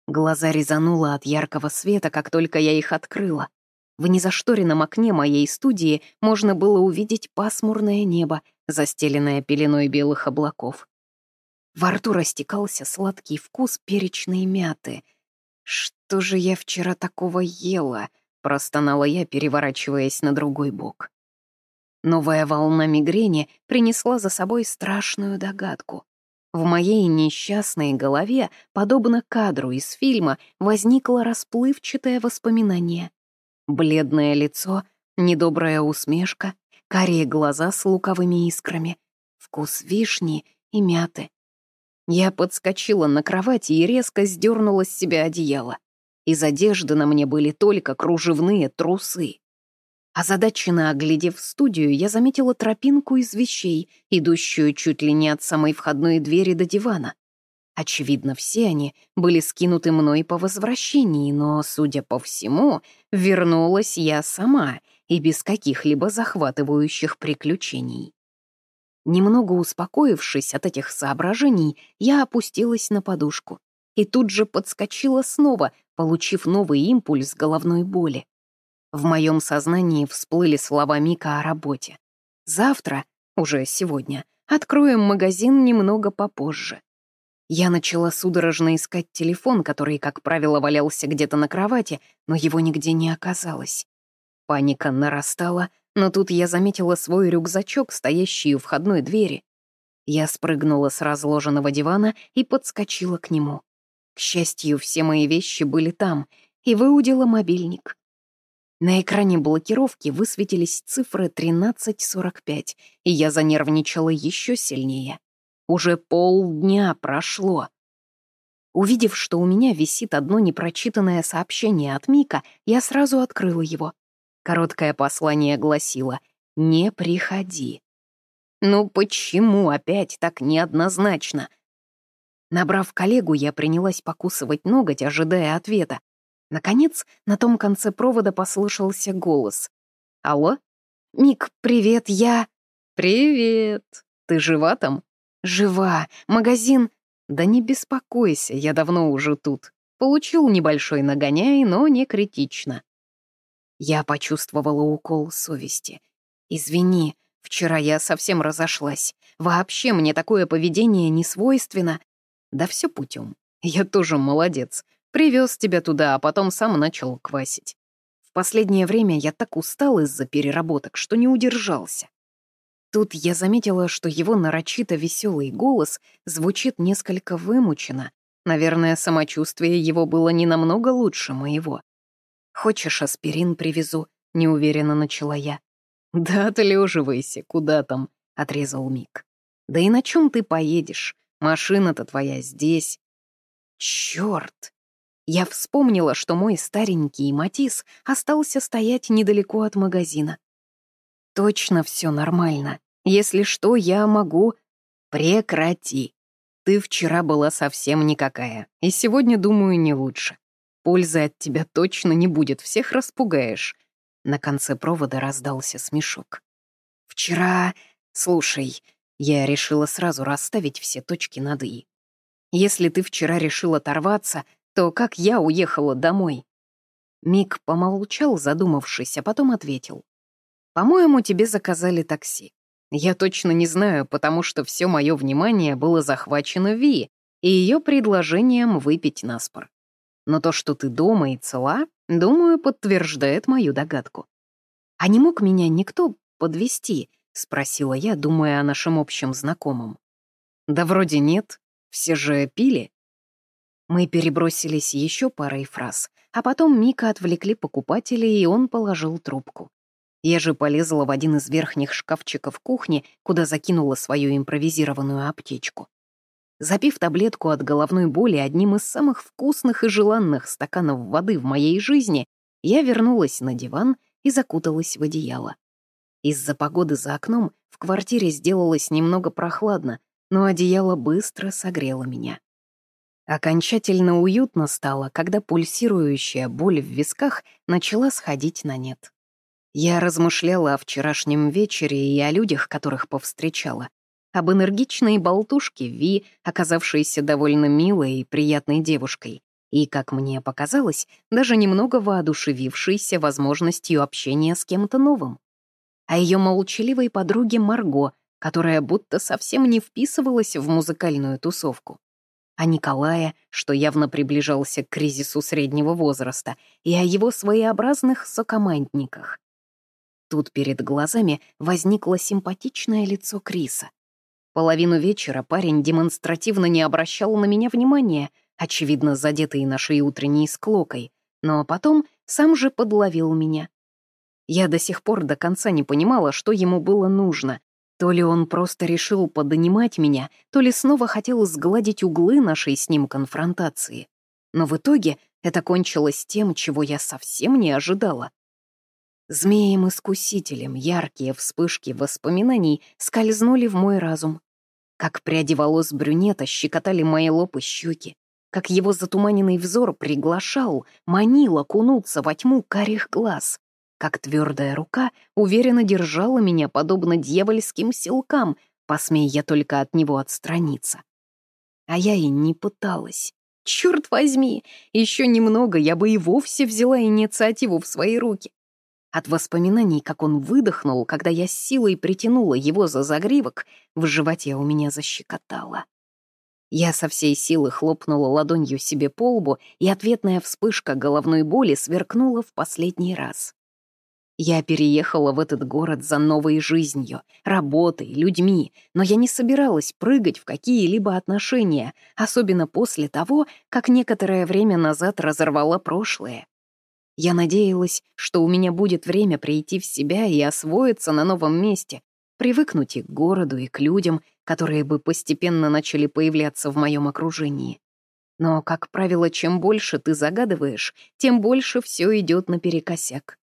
Глаза резануло от яркого света, как только я их открыла. В незашторенном окне моей студии можно было увидеть пасмурное небо, застеленное пеленой белых облаков. Во рту растекался сладкий вкус перечной мяты. «Что же я вчера такого ела?» — простонала я, переворачиваясь на другой бок. Новая волна мигрени принесла за собой страшную догадку. В моей несчастной голове, подобно кадру из фильма, возникло расплывчатое воспоминание. Бледное лицо, недобрая усмешка, карие глаза с луковыми искрами, вкус вишни и мяты. Я подскочила на кровати и резко сдернула с себя одеяло. Из одежды на мне были только кружевные трусы. Озадаченно оглядев студию, я заметила тропинку из вещей, идущую чуть ли не от самой входной двери до дивана. Очевидно, все они были скинуты мной по возвращении, но, судя по всему, вернулась я сама и без каких-либо захватывающих приключений. Немного успокоившись от этих соображений, я опустилась на подушку и тут же подскочила снова, получив новый импульс головной боли. В моем сознании всплыли слова Мика о работе. Завтра, уже сегодня, откроем магазин немного попозже. Я начала судорожно искать телефон, который, как правило, валялся где-то на кровати, но его нигде не оказалось. Паника нарастала, но тут я заметила свой рюкзачок, стоящий у входной двери. Я спрыгнула с разложенного дивана и подскочила к нему. К счастью, все мои вещи были там, и выудила мобильник. На экране блокировки высветились цифры 13.45, и я занервничала еще сильнее. Уже полдня прошло. Увидев, что у меня висит одно непрочитанное сообщение от Мика, я сразу открыла его. Короткое послание гласило «Не приходи». Ну почему опять так неоднозначно? Набрав коллегу, я принялась покусывать ноготь, ожидая ответа, Наконец, на том конце провода послышался голос. «Алло? Мик, привет, я...» «Привет! Ты жива там?» «Жива. Магазин...» «Да не беспокойся, я давно уже тут. Получил небольшой нагоняй, но не критично». Я почувствовала укол совести. «Извини, вчера я совсем разошлась. Вообще мне такое поведение не свойственно. Да все путем. Я тоже молодец. Привез тебя туда, а потом сам начал квасить. В последнее время я так устал из-за переработок, что не удержался. Тут я заметила, что его нарочито веселый голос звучит несколько вымученно. Наверное, самочувствие его было не намного лучше моего. «Хочешь, аспирин привезу?» — неуверенно начала я. «Да отлеживайся, куда там?» — отрезал Мик. «Да и на чем ты поедешь? Машина-то твоя здесь». Черт! Я вспомнила, что мой старенький Матис остался стоять недалеко от магазина. Точно все нормально. Если что, я могу... Прекрати. Ты вчера была совсем никакая, и сегодня, думаю, не лучше. Пользы от тебя точно не будет, всех распугаешь. На конце провода раздался смешок. Вчера... Слушай, я решила сразу расставить все точки над «и». Если ты вчера решил оторваться, то как я уехала домой?» Мик помолчал, задумавшись, а потом ответил. «По-моему, тебе заказали такси. Я точно не знаю, потому что все мое внимание было захвачено Ви и ее предложением выпить наспор. Но то, что ты дома и цела, думаю, подтверждает мою догадку. А не мог меня никто подвести? спросила я, думая о нашем общем знакомом. Да вроде нет, все же пили. Мы перебросились еще парой фраз, а потом Мика отвлекли покупателей, и он положил трубку. Я же полезла в один из верхних шкафчиков кухни, куда закинула свою импровизированную аптечку. Запив таблетку от головной боли одним из самых вкусных и желанных стаканов воды в моей жизни, я вернулась на диван и закуталась в одеяло. Из-за погоды за окном в квартире сделалось немного прохладно, но одеяло быстро согрело меня. Окончательно уютно стало, когда пульсирующая боль в висках начала сходить на нет. Я размышляла о вчерашнем вечере и о людях, которых повстречала. Об энергичной болтушке Ви, оказавшейся довольно милой и приятной девушкой, и, как мне показалось, даже немного воодушевившейся возможностью общения с кем-то новым. О ее молчаливой подруге Марго, которая будто совсем не вписывалась в музыкальную тусовку. О Николае, что явно приближался к кризису среднего возраста, и о его своеобразных сокомандниках. Тут перед глазами возникло симпатичное лицо Криса. Половину вечера парень демонстративно не обращал на меня внимания, очевидно, задетый нашей утренней склокой, но потом сам же подловил меня. Я до сих пор до конца не понимала, что ему было нужно. То ли он просто решил подонимать меня, то ли снова хотел сгладить углы нашей с ним конфронтации. Но в итоге это кончилось тем, чего я совсем не ожидала. Змеем-искусителем яркие вспышки воспоминаний скользнули в мой разум. Как пряди волос брюнета щекотали мои лоб и щеки, как его затуманенный взор приглашал, манил окунуться во тьму карих глаз, как твердая рука уверенно держала меня, подобно дьявольским силкам, посмей я только от него отстраниться. А я и не пыталась. Черт возьми, еще немного я бы и вовсе взяла инициативу в свои руки. От воспоминаний, как он выдохнул, когда я с силой притянула его за загривок, в животе у меня защекотало. Я со всей силы хлопнула ладонью себе по лбу, и ответная вспышка головной боли сверкнула в последний раз. Я переехала в этот город за новой жизнью, работой, людьми, но я не собиралась прыгать в какие-либо отношения, особенно после того, как некоторое время назад разорвала прошлое. Я надеялась, что у меня будет время прийти в себя и освоиться на новом месте, привыкнуть и к городу, и к людям, которые бы постепенно начали появляться в моем окружении. Но, как правило, чем больше ты загадываешь, тем больше все идет наперекосяк.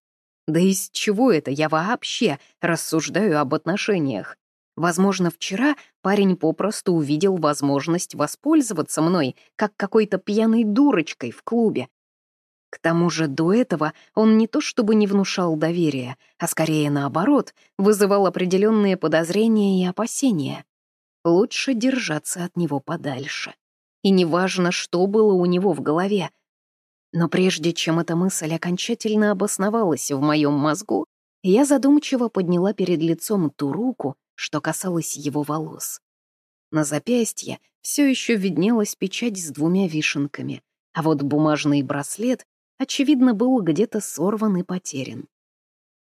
Да из чего это я вообще рассуждаю об отношениях? Возможно, вчера парень попросту увидел возможность воспользоваться мной, как какой-то пьяной дурочкой в клубе, к тому же до этого он не то чтобы не внушал доверия, а скорее наоборот, вызывал определенные подозрения и опасения. Лучше держаться от него подальше. И неважно, что было у него в голове. Но прежде чем эта мысль окончательно обосновалась в моем мозгу, я задумчиво подняла перед лицом ту руку, что касалось его волос. На запястье все еще виднелась печать с двумя вишенками, а вот бумажный браслет очевидно, был где-то сорван и потерян.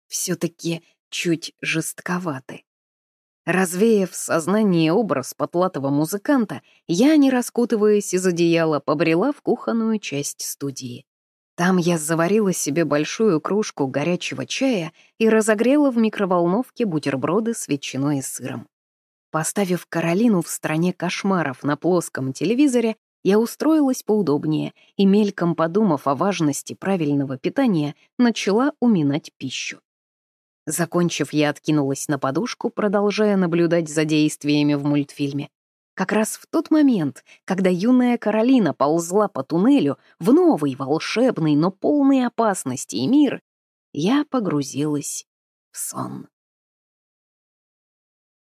Все-таки чуть жестковаты. Развеяв в сознании образ потлатого музыканта, я, не раскутываясь из одеяла, побрела в кухонную часть студии. Там я заварила себе большую кружку горячего чая и разогрела в микроволновке бутерброды с ветчиной и сыром. Поставив Каролину в стране кошмаров на плоском телевизоре, я устроилась поудобнее и, мельком подумав о важности правильного питания, начала уминать пищу. Закончив, я откинулась на подушку, продолжая наблюдать за действиями в мультфильме. Как раз в тот момент, когда юная Каролина ползла по туннелю в новый, волшебный, но полный опасности мир, я погрузилась в сон.